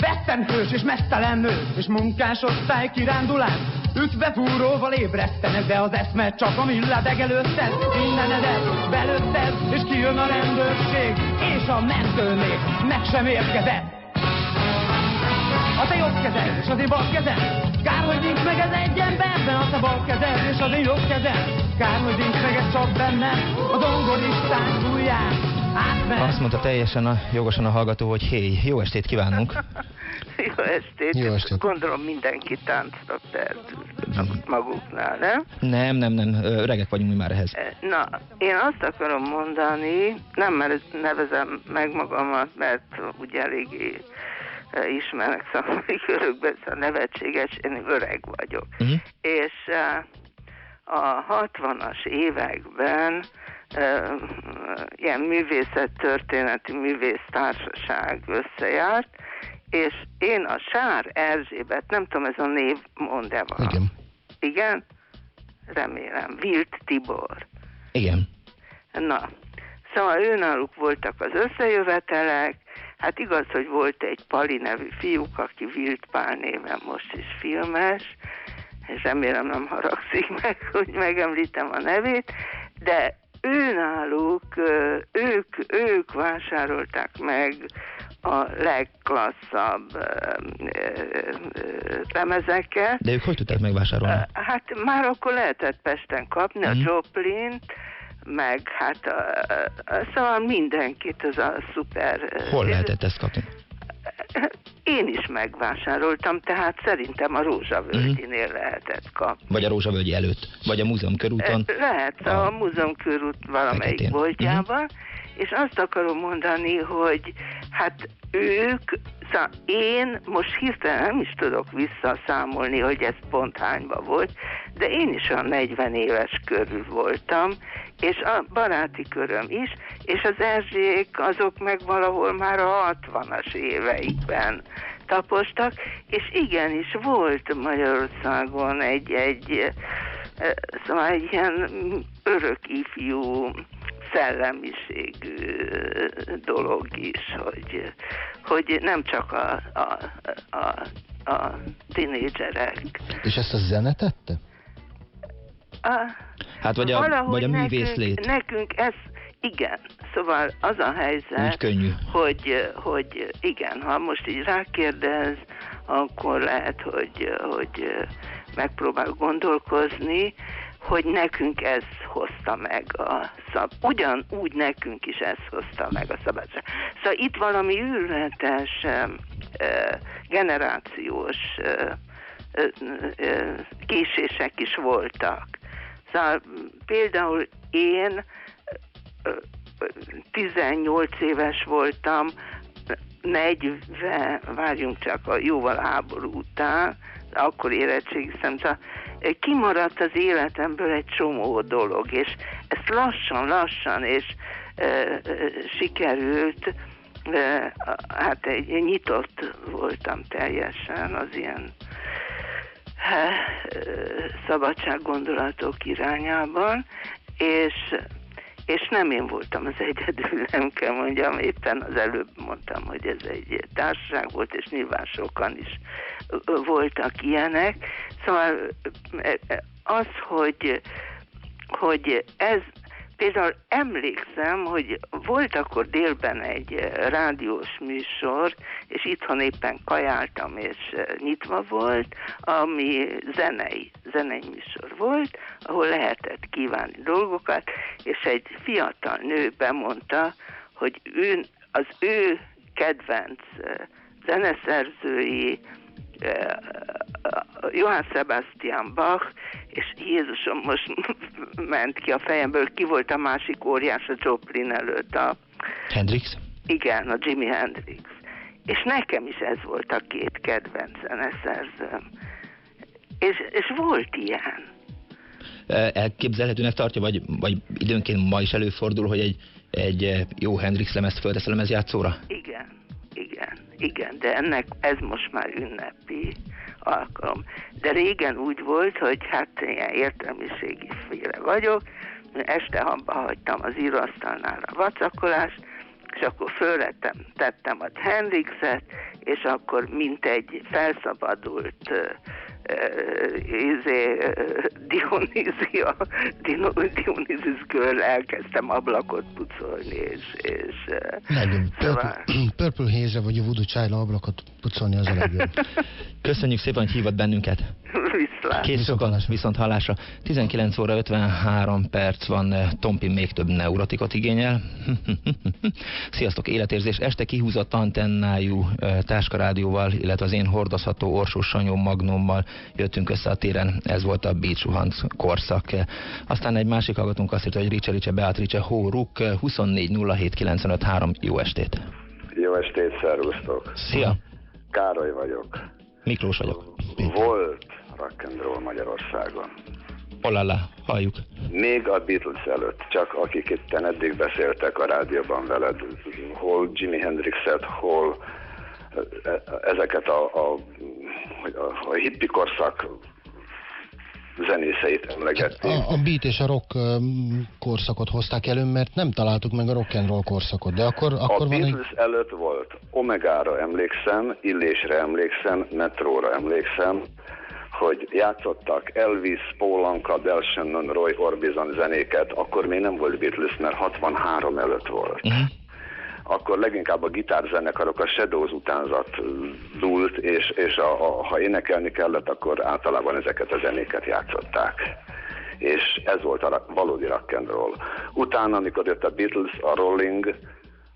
Vettem és mesztelen nő, és munkásosztály kirándulás. Ütve fúróval ébresztenek, de az eszme csak a milladeg előtted. Mindenedet belőtted, és kijön a rendőrség, és a mentő még meg sem érkezett. A te jobb kezed, és az én bal kezed. Kár, hogy nincs meg ez egy emberben, a te bal kezed, és az én jobb kezed. Kár, hogy nincs meg ez csak benne, a dongoristák ujján. Azt mondta teljesen a, jogosan a hallgató, hogy hé, jó estét kívánunk. jó estét. Jó estét. Gondolom mindenki táncra eltűnt maguknál, nem? Nem, nem, nem, öregek vagyunk mi már ehhez. Na, én azt akarom mondani, nem mert nevezem meg magamat, mert ugye eléggé ismerek szakmai körökben, szóval nevetséges, én öreg vagyok. Uh-huh. És a 60-as években ilyen művészettörténeti művésztársaság összejárt, és én a Sár Erzsébet, nem tudom, ez a név mond-e van. Igen. Igen? Remélem. Vilt Tibor. Igen. Na, szóval őnáluk voltak az összejövetelek, Hát igaz, hogy volt egy Pali nevű fiúk, aki Vilt Pál néven most is filmes, és remélem nem haragszik meg, hogy megemlítem a nevét, de ő náluk, ők, ők vásárolták meg a legklasszabb lemezeket. De ők hogy tudták megvásárolni? Hát már akkor lehetett Pesten kapni mm. a mhm. Joplin-t, meg hát a, a, szóval mindenkit, ez a szuper... Hol lehetett ezt kapni? Én is megvásároltam, tehát szerintem a Rózsavölgyinél uh-huh. lehetett kapni. Vagy a Rózsavölgyi előtt, vagy a Múzeum körúton? Lehet, a, a Múzeum körút valamelyik boltjában, uh-huh. És azt akarom mondani, hogy hát ők Szóval én most hirtelen nem is tudok visszaszámolni, hogy ez pont hányba volt, de én is olyan 40 éves körül voltam, és a baráti köröm is, és az Erzsék azok meg valahol már a 60-as éveikben tapostak, és igenis volt Magyarországon egy, egy szóval egy ilyen örök ifjú szellemiségű dolog is, hogy, hogy nem csak a, a, a, a tinédzserek. És ezt a zene tette? A, hát vagy a, vagy a művészlét. Nekünk, nekünk ez, igen, szóval az a helyzet, könnyű. Hogy, hogy igen, ha most így rákérdez, akkor lehet, hogy, hogy megpróbál gondolkozni, hogy nekünk ez hozta meg a szab... Ugyanúgy nekünk is ez hozta meg a szabadság. Szóval itt valami űrletes generációs késések is voltak. Szóval például én 18 éves voltam, 40, várjunk csak a jóval háború után, akkor érettségiztem, szóval kimaradt az életemből egy csomó dolog, és ezt lassan-lassan és e, e, sikerült, e, hát egy nyitott voltam teljesen az ilyen e, szabadsággondolatok irányában, és és nem én voltam az egyedül, nem kell mondjam, éppen az előbb mondtam, hogy ez egy társaság volt, és nyilván sokan is voltak ilyenek. Szóval az, hogy, hogy ez Például emlékszem, hogy volt akkor délben egy rádiós műsor, és itthon éppen kajáltam, és nyitva volt, ami zenei, zenei műsor volt, ahol lehetett kívánni dolgokat, és egy fiatal nő bemondta, hogy ő, az ő kedvenc zeneszerzői Johann Sebastian Bach, és Jézusom most ment ki a fejemből, ki volt a másik óriás a Joplin előtt, a... Hendrix? Igen, a Jimi Hendrix. És nekem is ez volt a két kedvenc zeneszerzőm. És, és volt ilyen. Elképzelhetőnek tartja, vagy, vagy időnként ma is előfordul, hogy egy, egy jó Hendrix lemezt föltesz a lemezjátszóra? Igen, igen, de ennek ez most már ünnepi alkalom. De régen úgy volt, hogy hát ilyen értelmiségi féle vagyok, este hamba hagytam az íróasztalnál a vacakolást, és akkor fölrettem, tettem a Hendrixet, és akkor mint egy felszabadult izé, Dionizia, Dionysius Girl elkezdtem ablakot pucolni, és... és Legjobb. Purple, Purple Haze-re vagy a Voodoo child ablakot pucolni az a legjobb. Köszönjük szépen, hogy hívott bennünket. Viszlát. Viszont hallásra. 19 óra 53 perc van, Tompi még több neurotikot igényel. Sziasztok, életérzés. Este kihúzott antennájú táskarádióval, illetve az én hordozható Orsós Sanyó Magnommal jöttünk össze a téren. Ez volt a Beach Suhanc korszak. Aztán egy másik hallgatunk azt írta, hogy Ricse Ricse Beatrice Hóruk 24 07 Jó estét! Jó estét, szervusztok! Szia! Károly vagyok. Miklós vagyok. Volt rock and roll Magyarországon. Olala, halljuk. Még a Beatles előtt, csak akik itt eddig beszéltek a rádióban veled, hol Jimi Hendrixet, hol e, e, ezeket a, a, a, a hippi korszak zenészeit emlegették. A, a beat és a rock korszakot hozták elő, mert nem találtuk meg a rock and roll korszakot, de akkor, akkor a van Beatles egy... előtt volt Omegára emlékszem, Illésre emlékszem, Metróra emlékszem, hogy játszottak Elvis, Paul Anka, Del Shannon, Roy Orbison zenéket, akkor még nem volt Beatles, mert 63 előtt volt. Uh-huh. Akkor leginkább a gitárzenekarok a Shadows utánzat dúlt, és, és a, a, ha énekelni kellett, akkor általában ezeket a zenéket játszották és ez volt a valódi rock. Utána, amikor jött a Beatles, a Rolling,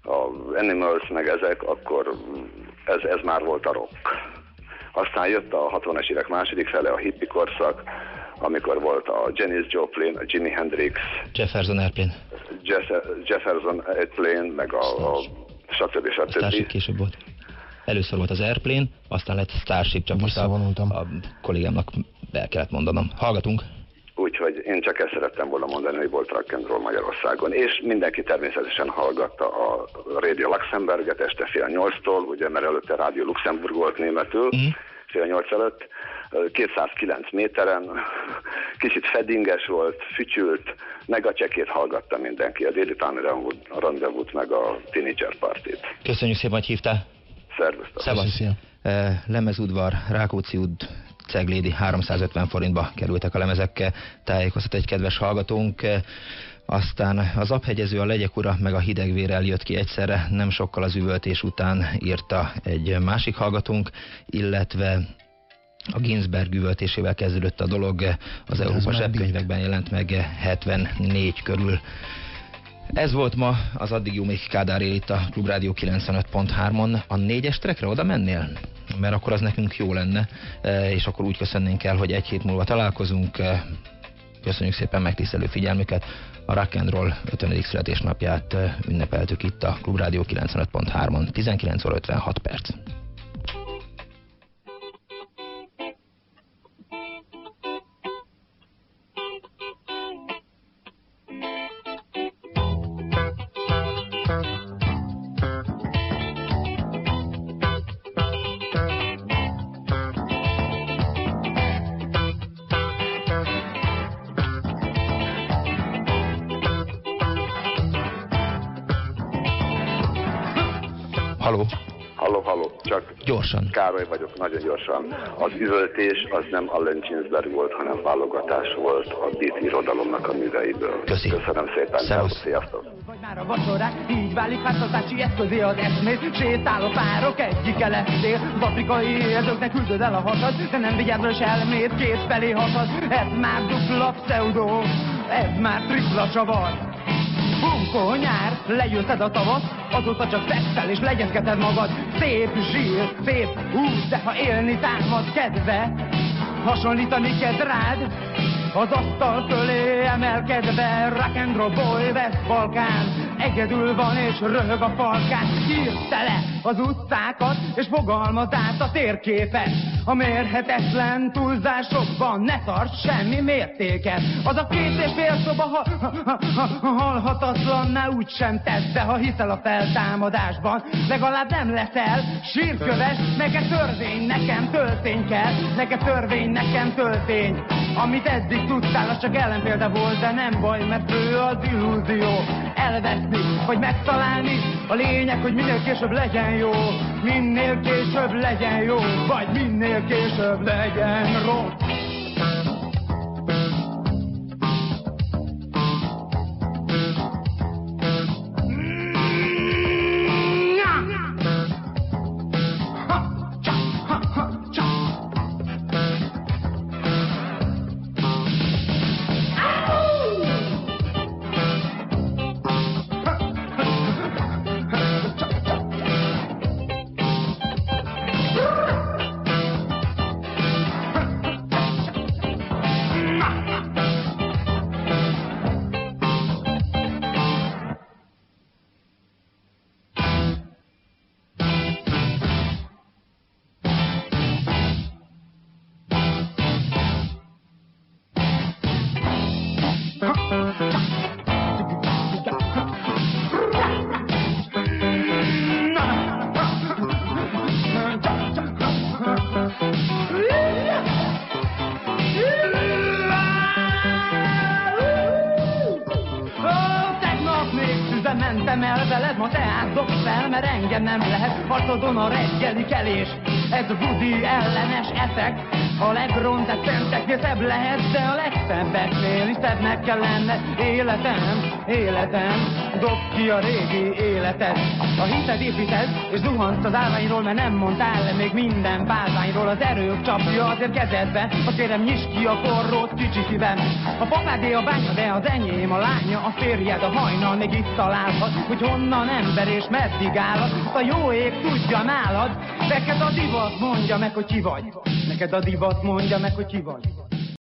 a Animals, meg ezek, akkor ez, ez már volt a rock. Aztán jött a 60-es évek második fele, a hippie korszak, amikor volt a Janis Joplin, a Jimi Hendrix, Jefferson Airplane, Jefferson Airplane, meg a, a stb. stb. Starship később volt. Először volt az Airplane, aztán lett Starship, csak most a, a kollégámnak be kellett mondanom. Hallgatunk. Úgyhogy én csak ezt szerettem volna mondani, hogy volt rock and roll Magyarországon. És mindenki természetesen hallgatta a Radio Luxemburget este fél nyolctól, ugye, mert előtte Radio Luxemburg volt németül, mm. fél nyolc előtt. 209 méteren, kicsit fedinges volt, fütyült, meg a csekét hallgatta mindenki, a délutáni rendezvút, meg a teenager partit. Köszönjük szépen, hogy hívtál. Szervusztok. Szevasz. Lemezudvar, Rákóczi út, Ceglédi 350 forintba kerültek a lemezek, tájékoztat egy kedves hallgatónk. Aztán az abhegyező, a legyek ura, meg a hidegvérel jött ki egyszerre, nem sokkal az üvöltés után írta egy másik hallgatónk, illetve a Ginsberg üvöltésével kezdődött a dolog, az Európa zsebkönyvekben jelent meg 74 körül. Ez volt ma az addig jó még Kádár itt a Klubrádió 95.3-on. A négyes trekre oda mennél? mert akkor az nekünk jó lenne, e, és akkor úgy köszönnénk el, hogy egy hét múlva találkozunk. E, köszönjük szépen megtisztelő figyelmüket. A Rock and Roll 50. születésnapját e, ünnepeltük itt a Klubrádió 95.3-on. 19 óra 56 perc. Károly vagyok, nagyon gyorsan. Az üvöltés az nem Allen Ginsberg volt, hanem válogatás volt a beat irodalomnak a műveiből. Köszi. Köszönöm szépen. Szevasz. Sziasztok. már a vacsorák, így válik háztartási eszközé az eszmét. Sétál a párok egyike lettél, az afrikai érzőknek küldöd el a hasad, de nem vigyázol elmét, két felé hasad. Ez már dupla pseudo, ez már tripla csavar. Bunkó nyár, legyőzted a tavat, azóta csak szexel és legyezgeted magad. Szép zsír, szép hús, de ha élni támad kedve, hasonlítani kezd rád, az asztal fölé emelkedve, rock and roll boy, West Balkán, egyedül van és röhög a falkán, írte le az utcákat és fogalmaz át a térképet. A mérhetetlen túlzásokban ne tart semmi mértéket. Az a két és fél szoba ha, ha, ha, ha, halhatatlanná úgy sem tesz, de ha hiszel a feltámadásban, legalább nem leszel sírköves, neked törvény, nekem töltény kell, neked törvény, nekem töltény. Amit eddig tudtál, az csak ellenpélda volt, de nem baj, mert fő az illúzió. Elveszni, vagy megtalálni, a lényeg, hogy minél később legyen jó, minél később legyen jó, vagy minél később legyen rossz. Kelés. Ez budi ellenes effekt, a legrontett szenteknél szebb lehet, de a legszebbeknél is szebbnek kell lenned. Életem, életem, dob ki a régi életed. A hited építed, és zuhansz az állványról, mert nem mondtál le még minden bálványról. Az erők csapja azért kezedbe, a kérem nyisd ki a forrót kicsi szívem. A papádé a bánya, de az enyém a lánya, a férjed a hajnal, még itt találhat, hogy honnan ember és meddig állhat. A jó ég tudja nálad, neked a divat mondja meg, hogy ki vagy. Neked a divat mondja meg, hogy ki vagy.